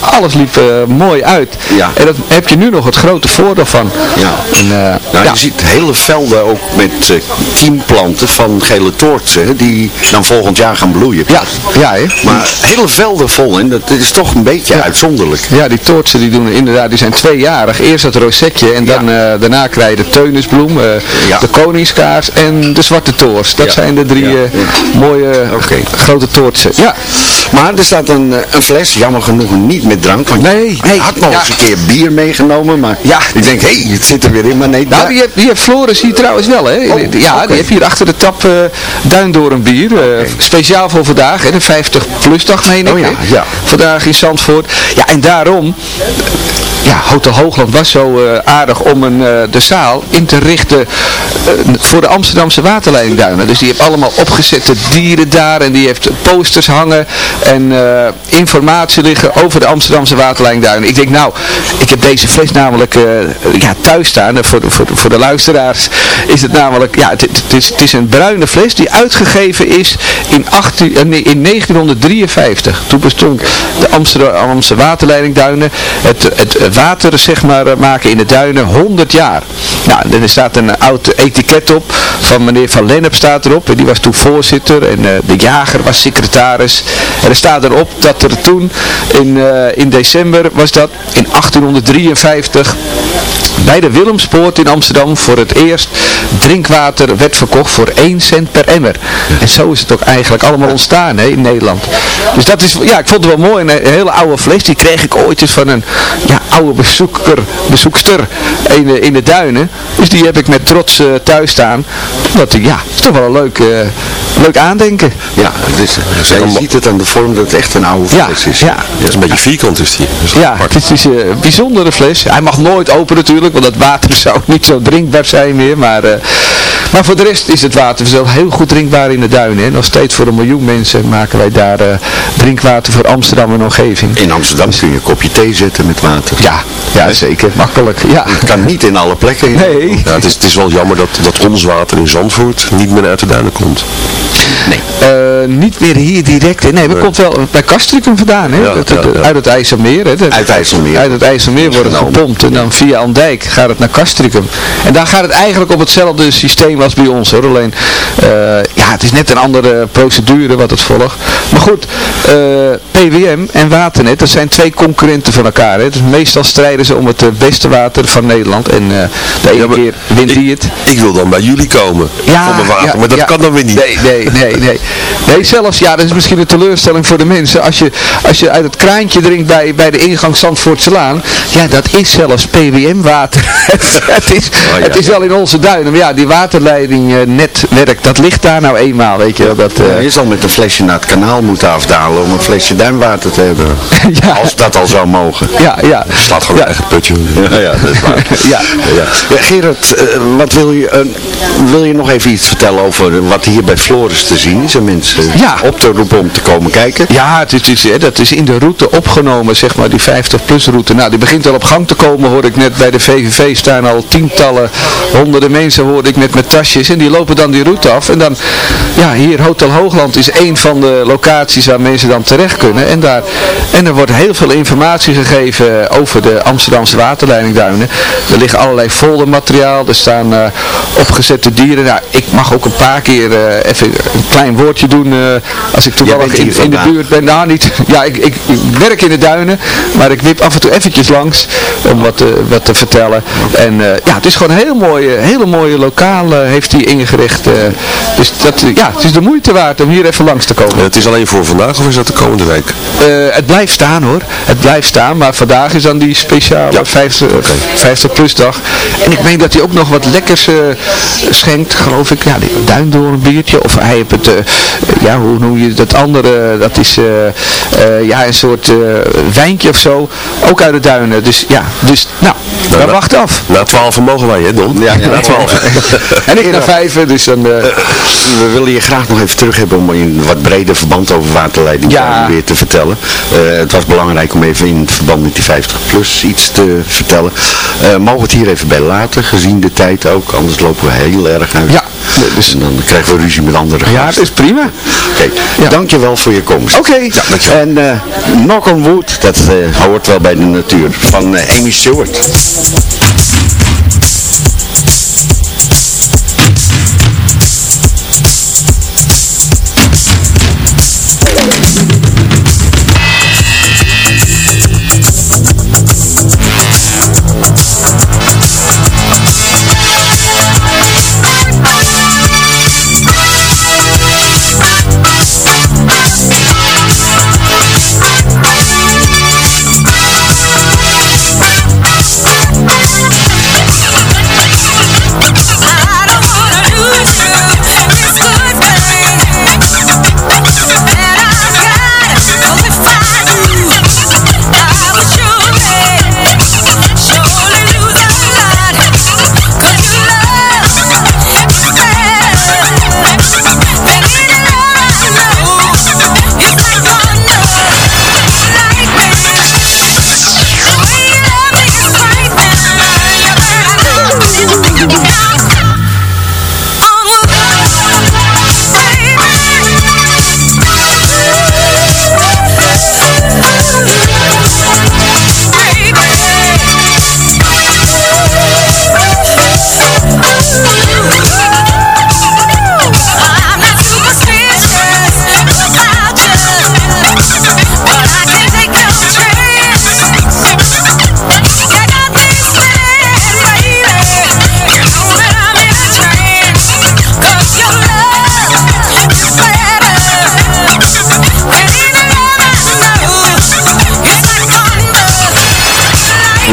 alles liep mooi uit. Ja. En dat heb je nu nog het grote voordeel van. Ja. En, nou, ja. Je ziet hele velden ook met uh, kiemplanten van gele toortsen die dan volgend jaar gaan bloeien. Ja, ja hè? Maar hele velden vol en dat is toch een beetje ja. uitzonderlijk. Ja, die toortsen die doen inderdaad, die zijn tweejarig. Eerst dat rosetje en dan ja. uh, daarna krijg je de teunisbloem, ja. de koningskaars en de zwarte toors. Dat zijn de drie mooie okay. grote toortsen. Ja. Maar er staat een, een fles, jammer genoeg niet met drank. Want nee, ik nee, had nog eens een keer bier meegenomen, maar ja. ik denk, hé, hey, het zit er weer in, maar nee. Nou, die heeft, die heeft Floris hier trouwens wel, hè? Oh, ja, okay. die heeft hier achter de tap uh, Duindoren bier. Uh, okay. Speciaal voor vandaag, hè? de 50 plus dag meen ik. Oh, ja, ja. Vandaag in Zandvoort. Ja, en daarom ja, Hotel Hoogland was zo uh, aardig om een, uh, de zaal in te richten uh, voor de Amsterdamse waterleidingduinen. Dus die heeft allemaal opgezette dieren daar en die heeft posters hangen en informatie liggen over de Amsterdamse waterleidingduinen. Ik denk nou, ik heb deze fles namelijk ja, thuis staan. Voor, voor, voor de luisteraars is het namelijk, ja, het, het, is, het is een bruine fles die uitgegeven is in, 18, in 1953. Toen bestond de Amsterdamse waterleidingduinen. Het, het water zeg maar maken in de duinen 100 jaar. Nou, er staat een oud etiket op van meneer Van Lennep staat erop. En die was toen voorzitter en uh, de jager was secretaris. En er staat erop dat er toen in, uh, in december was dat in 1853 bij de Willemspoort in Amsterdam voor het eerst drinkwater werd verkocht voor 1 cent per emmer. En zo is het ook eigenlijk allemaal ontstaan hè, in Nederland. Dus dat is, ja, ik vond het wel mooi. Een hele oude fles, die kreeg ik ooit eens van een ja, oude bezoeker, bezoekster in de, in de duinen. Dus die heb ik met trots uh, thuis staan. Dat, ja, is toch wel een leuk, uh, leuk aandenken. Ja, het is, je ziet het aan de vorm dat het echt een oude fles is. Ja, ja. Het is een beetje vierkant is die. Is ja, het is een bijzondere fles. Hij mag nooit open natuurlijk, want dat water [LAUGHS] zou niet zo drinkbaar zijn meer. Maar, uh, maar voor de rest is het water zelf heel goed drinkbaar in de duinen. Hè. Nog steeds voor een miljoen mensen maken wij daar drinkwater voor Amsterdam en omgeving. In Amsterdam kun je een kopje thee zetten met water. Ja, ja zeker. Makkelijk. Ja. Het kan niet in alle plekken. Nee. Ja, het, is, het is wel jammer dat, dat ons water in Zandvoort niet meer uit de duinen komt. Nee. Uh, niet meer hier direct. Nee, dat komt wel bij Castricum vandaan. Hè? Ja, het, ja, ja. Uit het IJsselmeer. Hè? Uit het IJsselmeer. Uit het IJsselmeer wordt het gepompt. En dan via Andijk gaat het naar Castricum. En daar gaat het eigenlijk op hetzelfde systeem als bij ons. Hoor. Alleen, uh, ja, het is net een andere procedure wat het volgt. Maar goed, uh, PWM en Waternet, dat zijn twee concurrenten van elkaar. Hè? Dus meestal strijden ze om het beste water van Nederland. En de ene keer wint die het. Ik wil dan bij jullie komen. Ja, voor mijn water. maar dat kan dan weer niet. Nee, nee, nee, nee. Nee, zelfs, ja, dat is misschien een teleurstelling voor de mensen. Als je, als je uit het kraantje drinkt bij, bij de ingang Zandvoortselaan, ja, dat is zelfs PWM-water. [LAUGHS] het, is, Oh, ja. het is wel in onze duinen, maar ja, die waterleiding eh, netwerk, dat ligt daar nou eenmaal, weet je wel. Dat, eh, Ja, je zal met een flesje naar het kanaal moeten afdalen om een flesje duinwater te hebben. [LAUGHS] ja, Als dat al zou mogen. ja, ja. slaat gewoon Ja. eigen putje. [LAUGHS] Ja, ja, dat is waar. Ja. Ja. Gerard, eh, wat wil, je, eh, wil je nog even iets vertellen over wat hier bij Floris te zien is? En mensen Ja. op te roepen om te komen kijken. Ja, het is, het is, hè, dat is in de route opgenomen, zeg maar, die 50-plus route. Nou, die begint al op gang te komen, hoor ik net bij de VVV staan al tientallen, honderden mensen hoorde ik net met tasjes. En die lopen dan die route af. En dan, ja, hier Hotel Hoogland is een van de locaties waar mensen dan terecht kunnen. En, daar, en er wordt heel veel informatie gegeven over de Amsterdamse waterleidingduinen. Er liggen allerlei foldermateriaal, er staan eh, opgezette dieren. Nou, ik mag ook een paar keer eh, even een klein woordje doen eh, als ik toevallig in, in de buurt ben. Nou, niet, [LAUGHS] ja, ik, ik, ik werk in de duinen, maar ik wip af en toe eventjes langs om wat, te- wat te vertellen. En eh, ja, het is gewoon een heel mooie, hele mooie lokaal eh, heeft hij ingericht. eh. dus dat, eh, ja, het is de moeite waard om hier even langs te komen. En het is alleen voor vandaag of is dat de komende week? Eh, het blijft staan hoor. Het blijft staan, maar vandaag is dan die speciale Ja, 50, 50 plus dag. En ik meen dat hij ook nog wat lekkers eh, schenkt, geloof ik. Ja, die duindoorn biertje. Of hij heeft het, eh, ja, hoe noem je dat andere? Dat is eh, eh, ja, een soort wijntje of zo. Ook uit de duinen. Dus ja, dus nou, nou, wachten af. Na 12 mogen wij, hè Don? Ja, na 12. [LAUGHS] En ik naar vijven, dus dan... We willen je graag nog even terug hebben om in wat breder verband over waterleiding Ja. weer te vertellen. Het was belangrijk om even in het verband met die 50 plus iets te vertellen. Mogen we het hier even bij laten, gezien de tijd ook, anders lopen we heel erg uit. Ja. Dus en dan krijgen we ruzie met andere ja, gasten. het is prima. Oké, Ja. dankjewel voor je komst. Oké. En eh Knock on Wood, dat eh, hoort wel bij de natuur, van eh, Amy Stewart.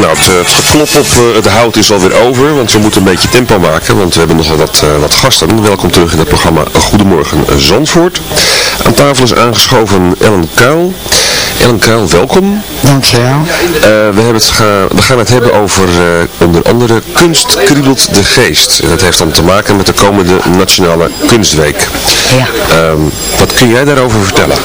Nou, het, eh, het geklop op eh, het hout is alweer over, want we moeten een beetje tempo maken, want we hebben nogal wat, eh, wat gasten. Welkom terug in het programma Goedemorgen Zandvoort. Aan tafel is aangeschoven Ellen Kuil. Ellen Kuil, welkom. Dankjewel. Uh, we, hebben het ga, we gaan het hebben over uh, onder andere Kunst kriebelt de geest. En dat heeft dan te maken met de komende Nationale Kunstweek. Ja. Uh, wat kun jij daarover vertellen?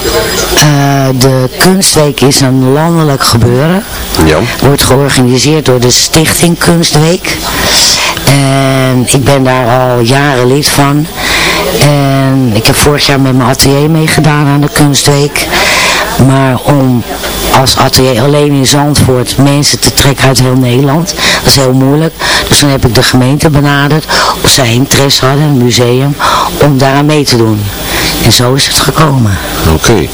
Uh, de Kunstweek is een landelijk gebeuren. Ja. Wordt georganiseerd door de Stichting Kunstweek. En ik ben daar al jaren lid van. En ik heb vorig jaar met mijn atelier meegedaan aan de Kunstweek. Maar om als atelier alleen in Zandvoort mensen te trekken uit heel Nederland, dat is heel moeilijk. Dus dan heb ik de gemeente benaderd of zij interesse hadden, een museum, om daaraan mee te doen. En zo is het gekomen. Oké. Okay.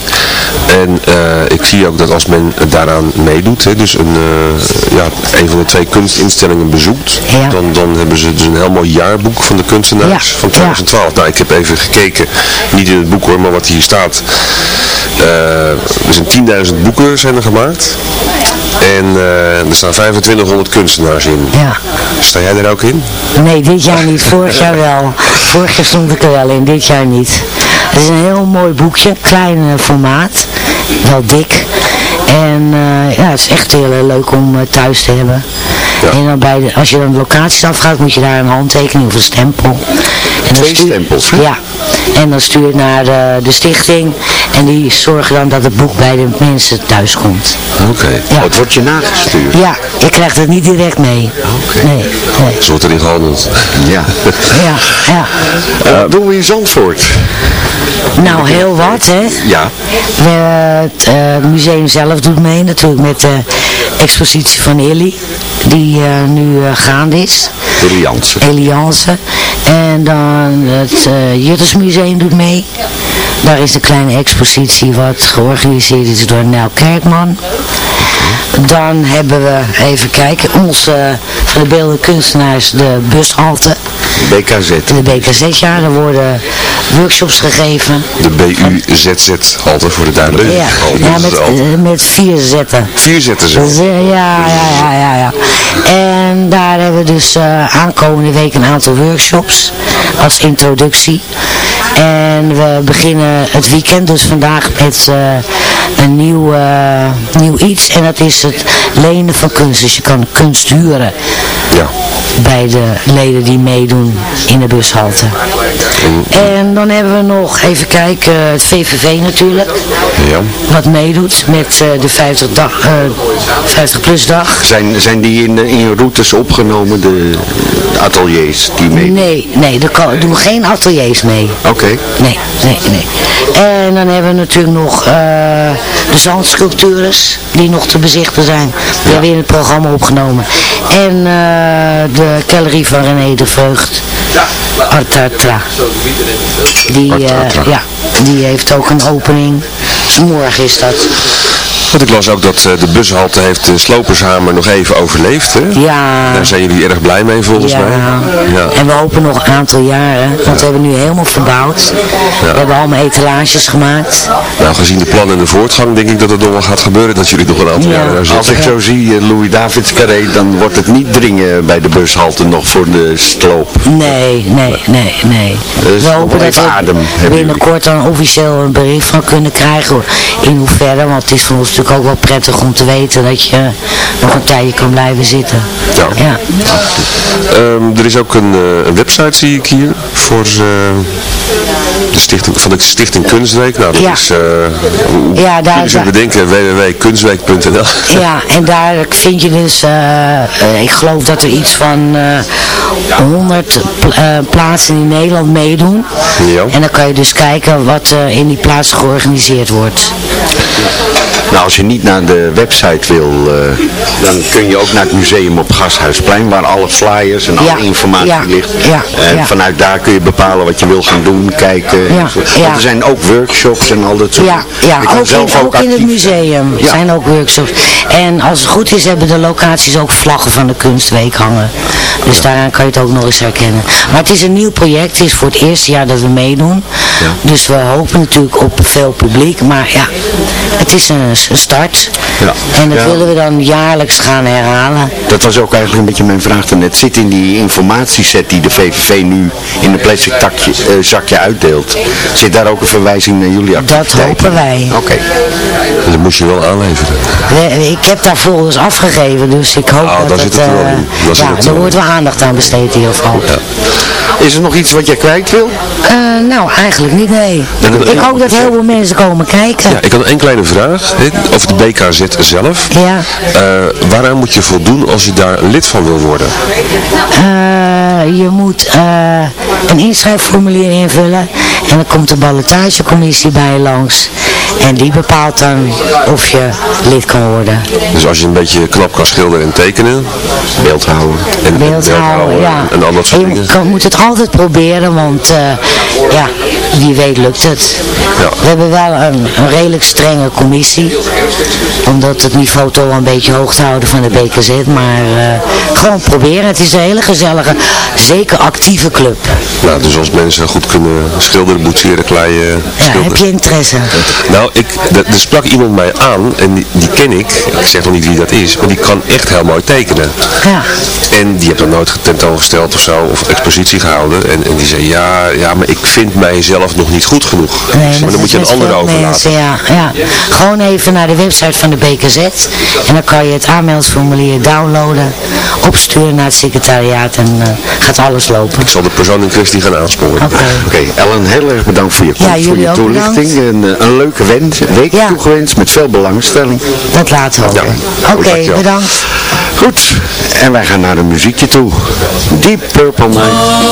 En uh, ik zie ook dat als men daaraan meedoet, hè, dus een, uh, ja, een van de twee kunstinstellingen bezoekt, ja. dan, dan hebben ze dus een heel mooi jaarboek van de kunstenaars ja. van 2012. Ja. Nou, ik heb even gekeken, niet in het boek hoor, maar wat hier staat. Uh, er zijn 10.000 boeken zijn er gemaakt. En uh, er staan 2500 kunstenaars in. Ja. Sta jij er ook in? Nee, dit jaar niet. Vorig jaar wel. [LAUGHS] Vorig jaar stond ik er wel in, dit jaar niet. Het is een heel mooi boekje, klein uh, formaat, wel dik. En uh, ja, het is echt heel uh, leuk om thuis te hebben. Ja. En dan bij de, als je dan locaties afgaat, moet je daar een handtekening of een stempel. En Twee stuur, stempels? Hè? Ja. En dan stuur je naar de, de stichting. En die zorgen dan dat het boek bij de mensen thuis komt. Oké. Okay. Ja. Oh, het wordt je nagestuurd? Ja, je krijgt het niet direct mee. Oké. Okay. Nee, nee. Zo wordt erin gehandeld. [LAUGHS] Ja. ja, ja. Wat doen we in Zandvoort? Nou, heel wat, hè. Ja. Het uh, museum zelf doet mee natuurlijk met de expositie van Illy, die uh, nu uh, gaande is. Elianse. Elianse. En dan het uh, Juttersmuseum doet mee. Daar is de kleine expositie wat georganiseerd is door Nel Kerkman. Dan hebben we, even kijken, onze van de kunstenaars de bushalte. De BKZ. De BKZ, ja. Er worden workshops gegeven. De BUZZ, halte voor de duidelijkheid. Ja, ja met, uh, met vier zetten. Vier zetten. Dus, uh, ja, ja, ja, ja, ja. En daar hebben we dus uh, aankomende week een aantal workshops als introductie. En we beginnen het weekend dus vandaag met uh, een nieuw, uh, nieuw iets. En dat is het lenen van kunst. Dus je kan kunst huren. Ja. Bij de leden die meedoen in de bushalte. En, dan hebben we nog, even kijken, het VVV natuurlijk. Ja. Wat meedoet met uh, de 50, dag, 50 plus dag. Zijn, zijn die in, in je routes opgenomen, de, de ateliers die meedoen? Nee, nee, er doen geen ateliers mee. Oké. Okay. Nee, nee, nee. En dan hebben we natuurlijk nog uh, de zandsculptures die nog te bezichten zijn. Ja. hebben we in het programma opgenomen. En uh, de galerie van René de Vreugd. Artatra. Die, uh, ja, die heeft ook een opening. Morgen is dat. Want ik las ook dat uh, de bushalte heeft de Slopershamer nog even overleefd. Hè? Ja. Daar zijn jullie erg blij mee volgens ja. mij. Ja. En we hopen nog een aantal jaren. Want ja. we hebben nu helemaal verbouwd. We hebben allemaal etalages gemaakt. Nou, gezien de plannen en de voortgang denk ik dat het nog wel gaat gebeuren. Dat jullie nog een aantal jaren daar Als ik zo zie uh, Louis Davids Carré, dan wordt het niet dringen bij de bushalte nog voor de sloop. Nee, nee, nee, nee. Dus we hopen dat we binnenkort dan officieel een bericht van kunnen krijgen. In hoeverre, want het is voor ons natuurlijk ook wel prettig om te weten dat je nog een tijdje kan blijven zitten. Ja. ja. Um, er is ook een, uh, een, website, zie ik hier, voor uh, de stichting, van de Stichting Kunstweek. Nou, dat ja. is, uh, ja, daar, kun je daar... bedenken, www.kunstweek.nl [LAUGHS] Ja, en daar vind je dus, ik geloof dat er iets van 100 plaatsen in Nederland meedoen. Ja. En dan kan je dus kijken wat in die plaatsen georganiseerd wordt. Nou, als je niet naar de website wil, uh, dan kun je ook naar het museum op Gasthuisplein, waar alle flyers en alle informatie ja, ligt. Ja, en vanuit daar kun je bepalen wat je wil gaan doen, kijken. Want er zijn ook workshops en al dat soort Ja, ja ook, zelf in, ook ook in het museum zijn ook workshops. En als het goed is, hebben de locaties ook vlaggen van de kunstweek hangen. Dus daaraan kan je het ook nog eens herkennen. Maar het is een nieuw project, het is voor het eerste jaar dat we meedoen. Dus we hopen natuurlijk op veel publiek, maar ja, het is een, een start. Ja. En dat Ja. willen we dan jaarlijks gaan herhalen. Dat was ook eigenlijk een beetje mijn vraag daarnet. Zit in die informatieset die de VVV nu in een plastic takje, eh, zakje uitdeelt, zit daar ook een verwijzing naar jullie activiteiten? Dat hopen wij. Oké. Dat moet je wel aanleveren. We- Ik heb daar volgens afgegeven, dus ik hoop Ah, dat het... zit het wel in. Dan zit ja, het wel wordt wel aandacht aan besteed in ieder geval. Is er nog iets wat jij kwijt wil? Eh, nou, eigenlijk niet, nee. Ik hoop dat heel veel mensen komen kijken. Ja, ik had één kleine vraag hè, over de BKZ zelf. Ja. Eh, waaraan moet je voldoen als je daar lid van wil worden? Eh, je moet eh, een inschrijfformulier invullen en dan komt de ballotagecommissie bij je langs. En die bepaalt dan of je lid kan worden. Dus als je een beetje knap kan schilderen en tekenen, beeldhouden en Beeldhouden, ja. en al dat soort En je dingen. kan- moet het altijd proberen, want eh, ja, wie weet lukt het. Ja. We hebben wel een, een redelijk strenge commissie, omdat het niveau toch wel een beetje hoog te houden van de BKZ, maar eh, gewoon proberen. Het is een hele gezellige, zeker actieve club. Nou, dus als mensen goed kunnen schilderen, boetseren, kleien, Ja, schilderen. heb je interesse? Nou, ik, er sprak iemand mij aan en die, die ken ik. Ik zeg nog niet wie dat is, maar die kan echt heel mooi tekenen. Ja. En die heeft dat nooit tentoongesteld of zo, of expositie gehouden. En, en die zei, ja, ja, maar ik vind mijzelf nog niet goed genoeg. Nee, maar dan moet je een ander overlaten. ja, ja. Gewoon even naar de website van de BKZ en dan kan je het aanmeldformulier downloaden, opsturen naar het secretariaat en eh, gaat alles lopen. Ik zal de persoon in kwestie gaan aansporen. Oké, Ellen, heel erg bedankt voor je komst, voor je toelichting. En, eh, een leuke wens, week toegewenst met veel belangstelling. Dat laten we. Oké, bedankt. Goed, en wij gaan naar een muziekje toe. Deep Purple Night.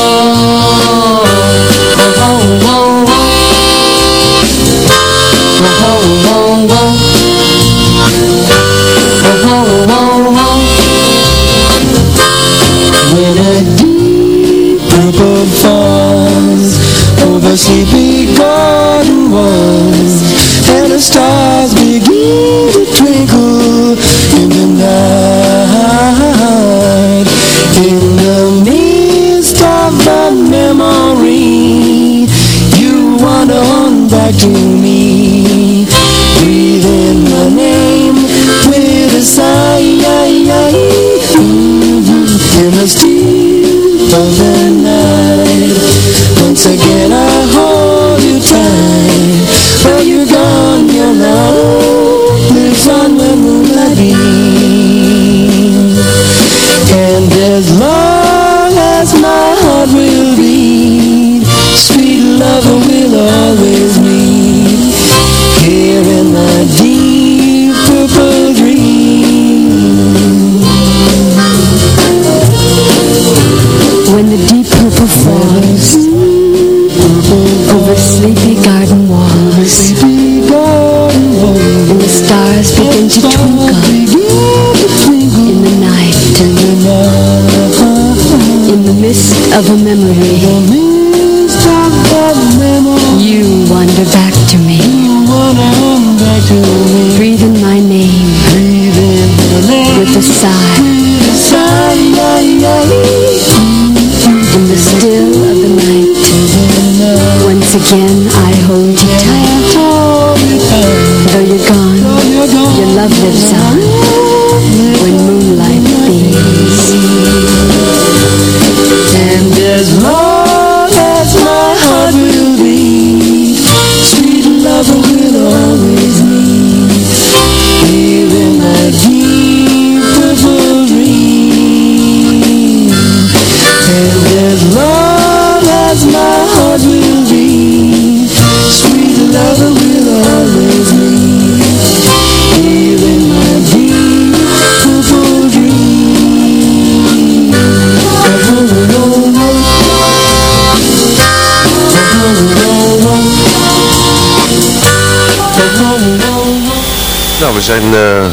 Nou, we zijn eh,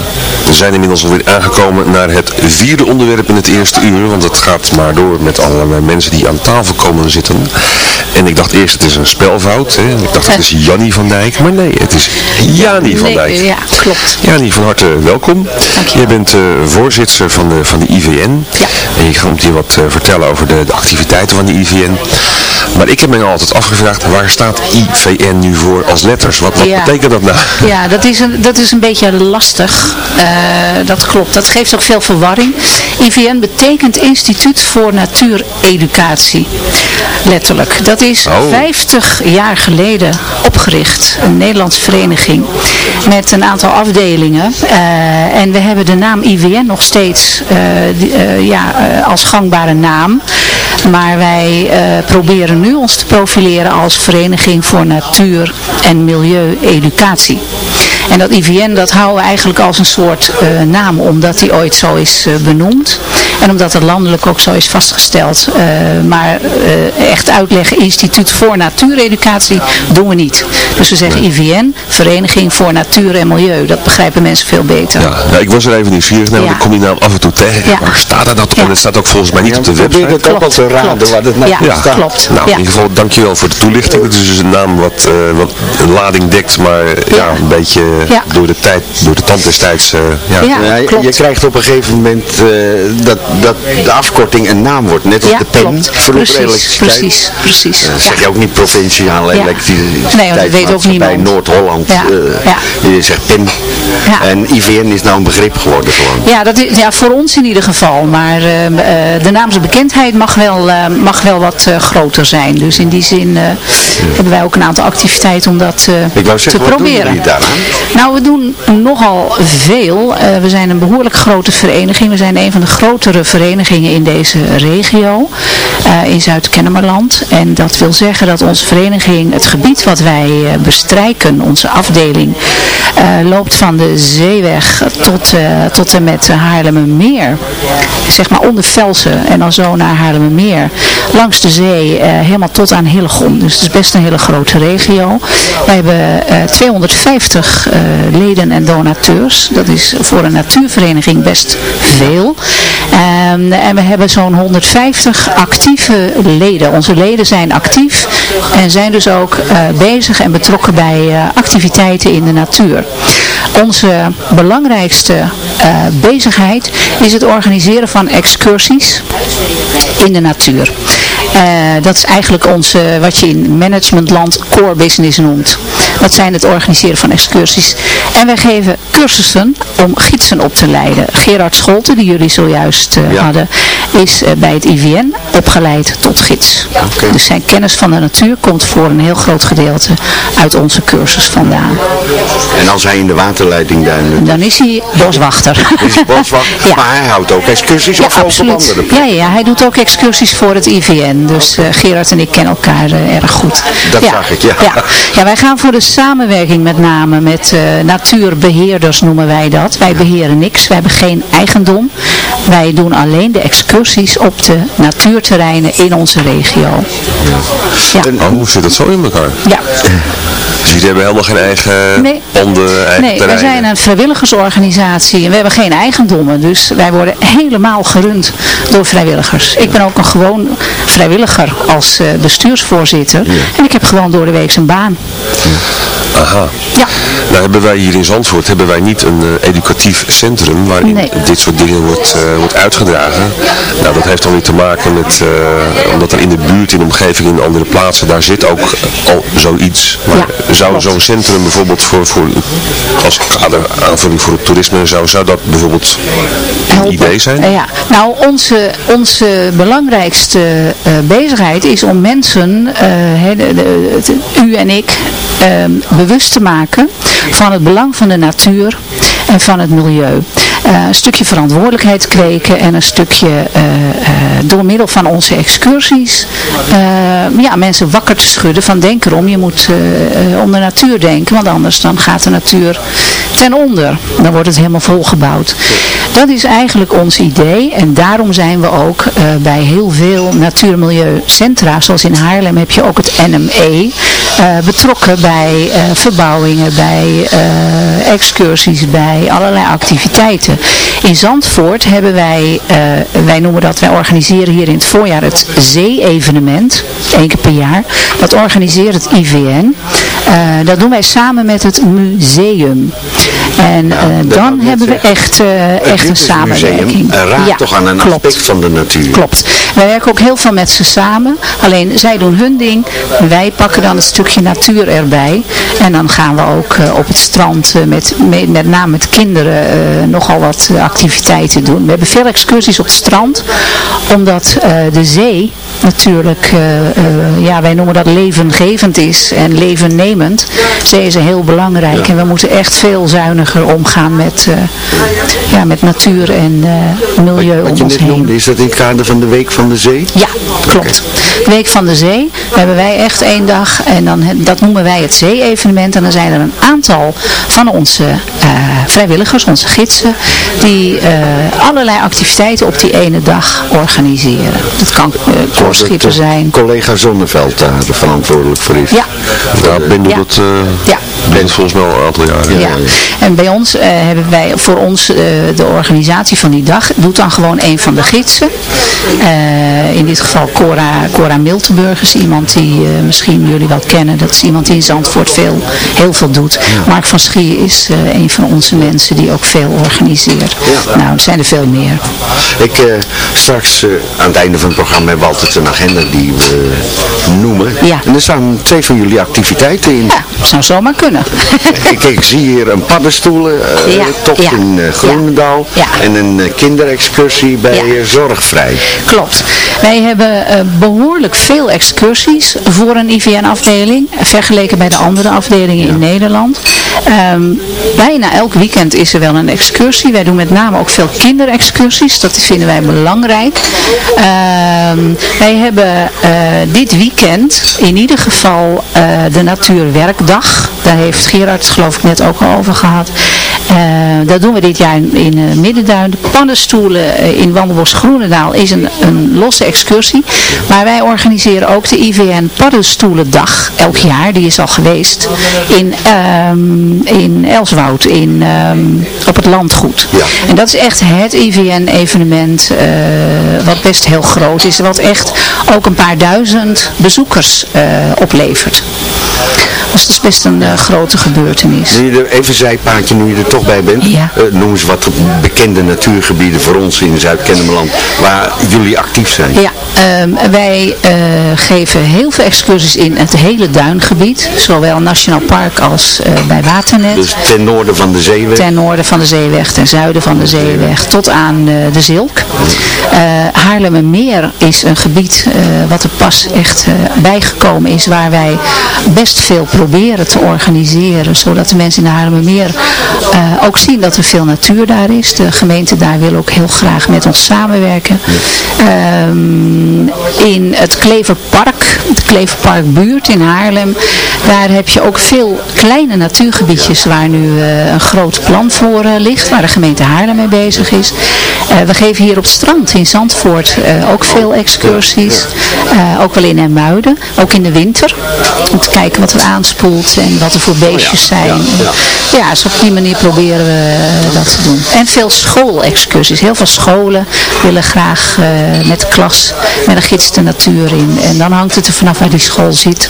We zijn inmiddels alweer aangekomen naar het vierde onderwerp in het eerste uur, want het gaat maar door met allerlei mensen die aan tafel komen zitten. En ik dacht eerst het is een spelfout, hè. ik dacht het is [LAUGHS] Jannie van Dijk, maar nee, het is Jani van Dijk. Ja, klopt. Jani, van harte welkom. Jij bent uh, voorzitter van de, van de IVN. Ja. En je gaat hier wat uh, vertellen over de, de, activiteiten van de IVN. Maar ik heb me altijd afgevraagd, waar staat IVN nu voor als letters? Wat, wat ja. betekent dat nou? Ja, dat is een, dat is een beetje lastig. Uh, dat klopt. Dat geeft ook veel verwarring. IVN betekent Instituut voor Natuureducatie. Letterlijk. Dat is oh. 50 jaar geleden opgericht. Een Nederlandse vereniging met een aantal afdelingen. Uh, en we hebben de naam IVN nog steeds uh, die, ja, als gangbare naam. Maar wij proberen nu ons te profileren als Vereniging voor Natuur en Milieueducatie. En dat IVN dat houden we eigenlijk als een soort uh, naam, omdat die ooit zo is uh, benoemd. En omdat het landelijk ook zo is vastgesteld. Uh, maar echt uitleggen, instituut voor natuureducatie, doen we niet. Dus we zeggen IVN, Vereniging voor Natuur en Milieu. Dat begrijpen mensen veel beter. Ja, nou, ik was er even nieuwsgierig naar, want ik kom die naam af en toe tegen. Ja. Waar staat dat? dat? Ja. En het staat ook volgens mij niet op de website. probeer het ook al te raden waar het nou Ja, staat. klopt. Nou, Ja. in ieder geval dankjewel voor de toelichting. Het is dus een naam wat, eh, wat een lading dekt, maar ja, Ja. een beetje Ja. door de tijd, door de tand destijds, eh, ja. Ja, je- klopt. je krijgt op een gegeven moment eh, dat, dat de afkorting een naam wordt. Net als Ja, de pen klopt. voor Precies, elektriciteit. precies, precies. Eh, zeg je ook niet provinciale Ja. elektriciteit. Nee, dat weet ook bij niemand. Noord-Holland. Ja, eh. Je zegt pen. En IVN is nou een begrip geworden gewoon. Ja, dat is, ja, voor ons in ieder geval. Maar eh, de naamsbekendheid mag wel, eh, mag wel wat groter zijn. Dus in die zin hebben wij ook een aantal activiteiten om dat Ik wou te zeggen, doen proberen. daaraan? Nou, we doen nogal veel. We zijn een behoorlijk grote vereniging. We zijn een van de grotere verenigingen in deze regio. eh, in Zuid-Kennemerland. En dat wil zeggen dat onze vereniging, het gebied wat wij eh, bestrijken, onze afdeling, eh, loopt van de zeeweg tot, tot en met Haarlemmermeer. Zeg maar onder Velsen en dan zo naar Haarlemmermeer. Langs de zee, helemaal tot aan Hillegom. Dus het is best een hele grote regio. Wij hebben eh, 250 eh, leden en donateurs. Dat is voor een natuurvereniging best veel. Ehm, en we hebben zo'n 150 actieve leden. Onze leden zijn actief en zijn dus ook eh, bezig en betrokken bij eh, activiteiten in de natuur. Onze belangrijkste eh, bezigheid is het organiseren van excursies in de natuur. Dat is eigenlijk onze, wat je in managementland core business noemt. Dat zijn het organiseren van excursies. En wij geven cursussen om gidsen op te leiden. Gerard Scholte, die jullie zojuist eh, Ja. hadden, is eh, bij het IVN opgeleid tot gids. Dus zijn kennis van de natuur komt voor een heel groot gedeelte uit onze cursus vandaan. En als hij in de waterleiding duinen. Dan is hij boswachter. Is hij boswachter, [LAUGHS] Ja. maar hij houdt ook excursies Ja, op veel absoluut. andere Ja, ja, hij doet ook excursies voor het IVN. Dus eh, Gerard en ik kennen elkaar eh, erg goed. Dat ja. zag ik, ja. ja. Ja, wij gaan voor de samenwerking met name met eh, natuurbeheerders noemen wij dat. Wij beheren niks, wij hebben geen eigendom. Wij doen alleen de excursies op de natuurterreinen in onze regio. Ja. En oh, hoe zit dat zo in elkaar? Ja. Dus jullie hebben helemaal geen eigen Nee. panden, eigen Nee, wij terreinen? zijn een vrijwilligersorganisatie en we hebben geen eigendommen. Dus wij worden helemaal gerund door vrijwilligers. Ik ben ook een gewoon vrijwilliger als eh, bestuursvoorzitter. En ik heb gewoon door de week een baan. Aha. Ja. Nou hebben wij hier in Zandvoort hebben wij niet een eh, educatief centrum waarin Nee. dit soort dingen wordt, eh, wordt uitgedragen. Nou dat heeft dan weer te maken met, eh, omdat er in de buurt, in de omgeving, in andere plaatsen, daar zit ook al zoiets. Maar Ja, zou zo'n centrum bijvoorbeeld voor, voor als kader aanvulling voor het toerisme, zou, zou dat bijvoorbeeld een idee zijn? Eh, ja. Nou, onze, onze belangrijkste eh, bezigheid is om mensen, eh, de- u en ik, eh, bewust te maken van het belang van de natuur en van het milieu. Een stukje verantwoordelijkheid kweken en een stukje door middel van onze excursies ja, mensen wakker te schudden van denk erom, je moet om de natuur denken, want anders dan gaat de natuur ten onder. Dan wordt het helemaal volgebouwd. Dat is eigenlijk ons idee en daarom zijn we ook bij heel veel natuurmilieucentra, zoals in Haarlem heb je ook het NME, betrokken bij verbouwingen, bij excursies, bij allerlei activiteiten. In Zandvoort hebben wij, wij noemen dat, wij organiseren hier in het voorjaar het zee-evenement, één keer per jaar. Dat organiseert het IVN. dat doen wij samen met het museum. En dan hebben we echt, echt een samenwerking. Raad ja, toch aan een klopt. aspect van de natuur. Klopt. Wij werken ook heel veel met ze samen. Alleen zij doen hun ding. Wij pakken dan een stukje natuur erbij. En dan gaan we ook op het strand met, met, met name met kinderen nogal wat activiteiten doen. We hebben veel excursies op het strand. Omdat de zee natuurlijk, ja wij noemen dat levengevend is en levennemend. Zee is heel belangrijk. En we moeten echt veel zuiniger omgaan met, ja, met natuur en milieu wat, om ons heen. Noemde, is dat in het kader van de Week van de Zee? Ja, klopt. Week van de Zee hebben wij echt één dag en dan, dat noemen wij het zee-evenement. En dan zijn er een aantal van onze vrijwilligers, onze gidsen, die allerlei activiteiten op die ene dag organiseren. Dat kan uh, koorschiepen zijn. collega Zonneveld daar verantwoordelijk voor is. Ja. Ja, Ben Ja. het, uh, Ja. Ben volgens mij al een aantal jaren. Ja. En bij ons eh, hebben wij, voor ons, eh, de organisatie van die dag, doet dan gewoon een van de gidsen. Eh, in dit geval Cora, Cora Miltenburg is iemand die eh, misschien jullie wel kennen. Dat is iemand die in Zandvoort veel, heel veel doet. Mark van Schier is eh, een van onze mensen die ook veel organiseert. Nou, er zijn er veel meer. Ik, eh, straks eh, aan het einde van het programma hebben we altijd een agenda die we noemen. Ja. En er staan twee van jullie activiteiten in. Ja, zou zomaar kunnen. [LAUGHS] ik, ik zie hier een paddenstoelen eh, Ja, ja, in Groenendaal. Ja. En een eh, kinderexcursie bij Ja. Zorgvrij. Klopt. Wij hebben eh, behoorlijk veel excursies voor een IVN-afdeling, vergeleken bij de andere afdelingen in Nederland. Ehm, bijna elk weekend is er wel een excursie. Wij doen met name ook veel kinderexcursies. Dat vinden wij belangrijk. Ehm, wij hebben eh, dit weekend in ieder geval eh, de Natuurwerkdag. Daar heeft Gerard geloof ik net ook al over gehad. Eh, dat doen we dit jaar in, in eh, Middenduin. De paddenstoelen eh, in Wandelbos Groenendaal is een, een losse excursie. Maar wij organiseren ook de IVN Paddenstoelendag elk jaar. Die is al geweest in, ehm, in Elswoud, in, ehm, op het landgoed. En dat is echt het IVN evenement eh, wat best heel groot is. Wat echt ook een paar duizend bezoekers eh, oplevert. Dus dat is best een eh, grote gebeurtenis. Nu je er, even zijpaadje, nu je er toch bij bent. Ja. Eh, noem eens wat bekende natuurgebieden voor ons in Zuid-Kennemerland waar jullie actief zijn. Ja, ehm, wij eh, geven heel veel excursies in het hele duingebied. Zowel Nationaal Park als bij Waternet. Dus ten noorden van de zeeweg. Ten noorden van de zeeweg, ten zuiden van de zeeweg, tot aan de Zilk. Haarlemmermeer is een gebied wat er pas echt bijgekomen is, waar wij best veel proberen te organiseren, zodat de mensen in de Haarlemmermeer eh, ook zien dat er veel natuur daar is. De gemeente daar wil ook heel graag met ons samenwerken. Ehm, in het Kleverpark, het Kleverparkbuurt in Haarlem, daar heb je ook veel kleine natuurgebiedjes waar nu eh, een groot plan voor eh, ligt, waar de gemeente Haarlem mee bezig is. Eh, we geven hier op het strand in Zandvoort eh, ook veel excursies, Eh, ook wel in Ermuiden, ook in de winter, om te kijken wat er aanspoelt en wat er voor beestjes zijn. Ja, dus op die manier proberen we dat te doen. En veel schoolexcursies, heel veel scholen willen graag met de klas, met een gids de natuur in. En dan hangt het er vanaf waar die school zit,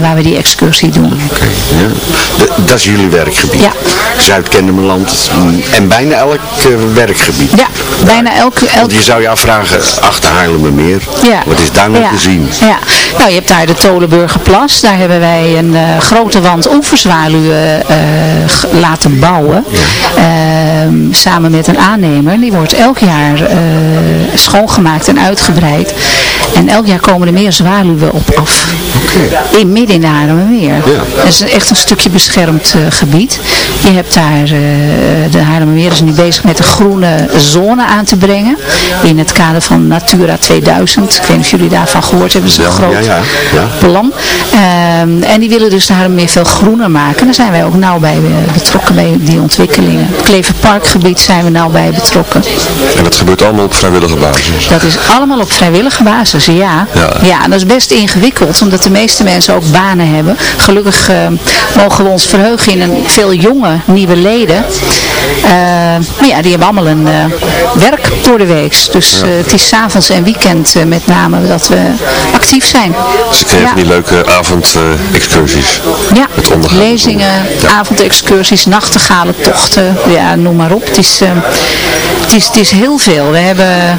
waar we die excursie doen. Ja. De- dat is jullie werkgebied. Ja. Zuid-Kennemerland en bijna elk werkgebied. Ja, bijna elke... elke... Want je zou je afvragen, achter Haarlemmermeer, Ja. wat is daar nog Ja. te zien? Ja, nou je hebt daar de Tolenburgerplas. Daar hebben wij een eh, grote wand oeverzwaluwen eh, laten bouwen. Ehm, samen met een aannemer. Die wordt elk jaar eh, schoongemaakt en uitgebreid. En elk jaar komen er meer zwaluwen op af. In midden in de Haarlemmermeer. Dat is echt een stukje beschermd gebied. Je hebt daar, de Haarlemmermeer is nu bezig met een groene zone aan te brengen. In het kader van Natura 2000. Ik weet niet of jullie daarvan gehoord hebben. Dat is een groot ja, ja, ja. plan. Ehm, en die willen dus de Haarlemmermeer veel groener maken. Daar zijn wij ook nauw bij eh, betrokken bij die ontwikkelingen. Het Kleverparkgebied zijn we nauw bij betrokken. En dat gebeurt allemaal op vrijwillige basis. Dat is allemaal op vrijwillige basis, ja. Ja. en dat is best ingewikkeld, omdat de meeste mensen ook banen hebben. Gelukkig eh, mogen we ons verheugen in een veel jonge, nieuwe leden. Eh, maar ja, die hebben allemaal een eh, werk door de week. Dus eh, het is avonds en weekend eh, met name dat we actief zijn. Dus ik kreeg Ja. die leuke avondexcursies. Ja, lezingen, avondexcursies, nachtegalen, tochten, ja, noem maar op. Het is, eh, het is, het is heel veel. We hebben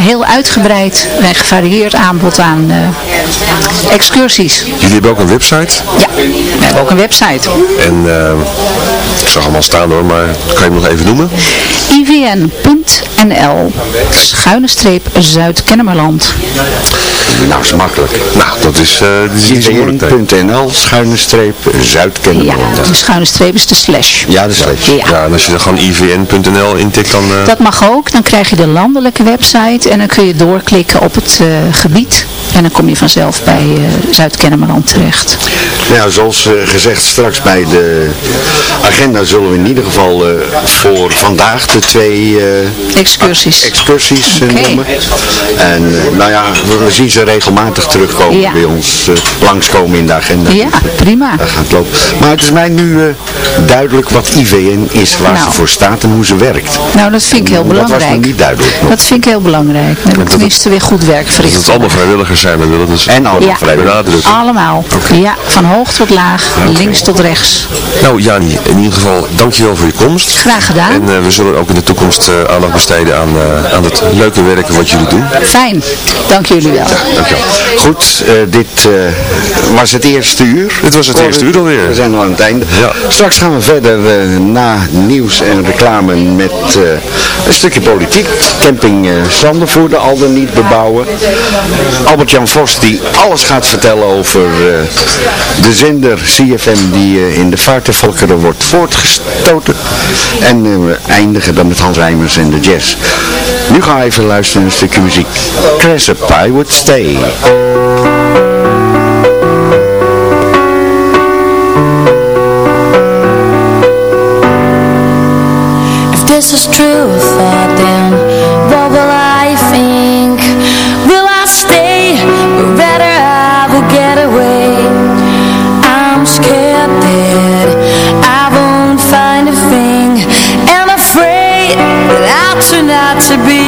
heel uitgebreid en gevarieerd aanbod aan excursies. Jullie hebben ook een website. Ja, we hebben ook een website. En ik zag hem al staan hoor, maar kan je hem nog even noemen? ivn.nl Schuine streep Zuid-Kennemerland. Nou, is makkelijk. Nou, dat is, eh dat is niet zo moeilijk. nee. IVN.nl, schuine streep, Ja, Zuid-Kennemerland. de schuine streep is de slash. Ja, de slash. Ja. Ja, en als je dan gewoon ivn.nl intikt, dan... eh, Dat mag ook. Dan krijg je de landelijke website en dan kun je doorklikken op het eh, gebied. En dan kom je vanzelf bij eh, Zuid-Kennemerland terecht. Nou, zoals eh, gezegd, straks bij de agenda zullen we in ieder geval eh, voor vandaag de twee eh, Excursies. excursies eh, Oké. noemen. En eh, nou ja, we, we zien ze regelmatig terugkomen Ja. bij ons, eh, langskomen in de agenda. Ja, prima. Daar gaat het lopen. Maar het is mij nu eh, duidelijk wat IVN is, waar Nou. ze voor staat en hoe ze werkt. Nou, dat vind ik heel Dat was belangrijk. nog niet duidelijk. nog. Dat vind ik heel belangrijk. Tenminste weer goed werk dat verricht. het allemaal vrijwilligers zijn, we willen dus En allemaal Ja. vrijwillig. benadrukken. Allemaal. Ja, van hoog tot laag, links tot rechts. Nou Jani, in ieder geval dankjewel voor je komst. Graag gedaan. En eh, we zullen ook in de toekomst eh, aandacht besteden aan, eh, aan het leuke werk wat jullie doen. Fijn. Dank jullie wel. Dankjewel. Goed, eh, dit eh, was het eerste uur. Dit was het eerste uur alweer. We zijn al aan het einde. Ja. Straks gaan we verder eh, na nieuws en reclame met eh, een stukje politiek. Camping Sandervoorde al dan niet bebouwen. Albert-Jan Vos die alles gaat vertellen over eh, de zender CFM die in de vaartenvolkeren wordt voortgestoten. En we eindigen dan met Hans Rijmers en de jazz. Nu gaan we even luisteren naar een stukje muziek. Crescent Pie Would Stay. If this is true thought then what will I think? Will I stay or rather I will get away? I'm scared that I won't find a thing And afraid that I'll turn out to be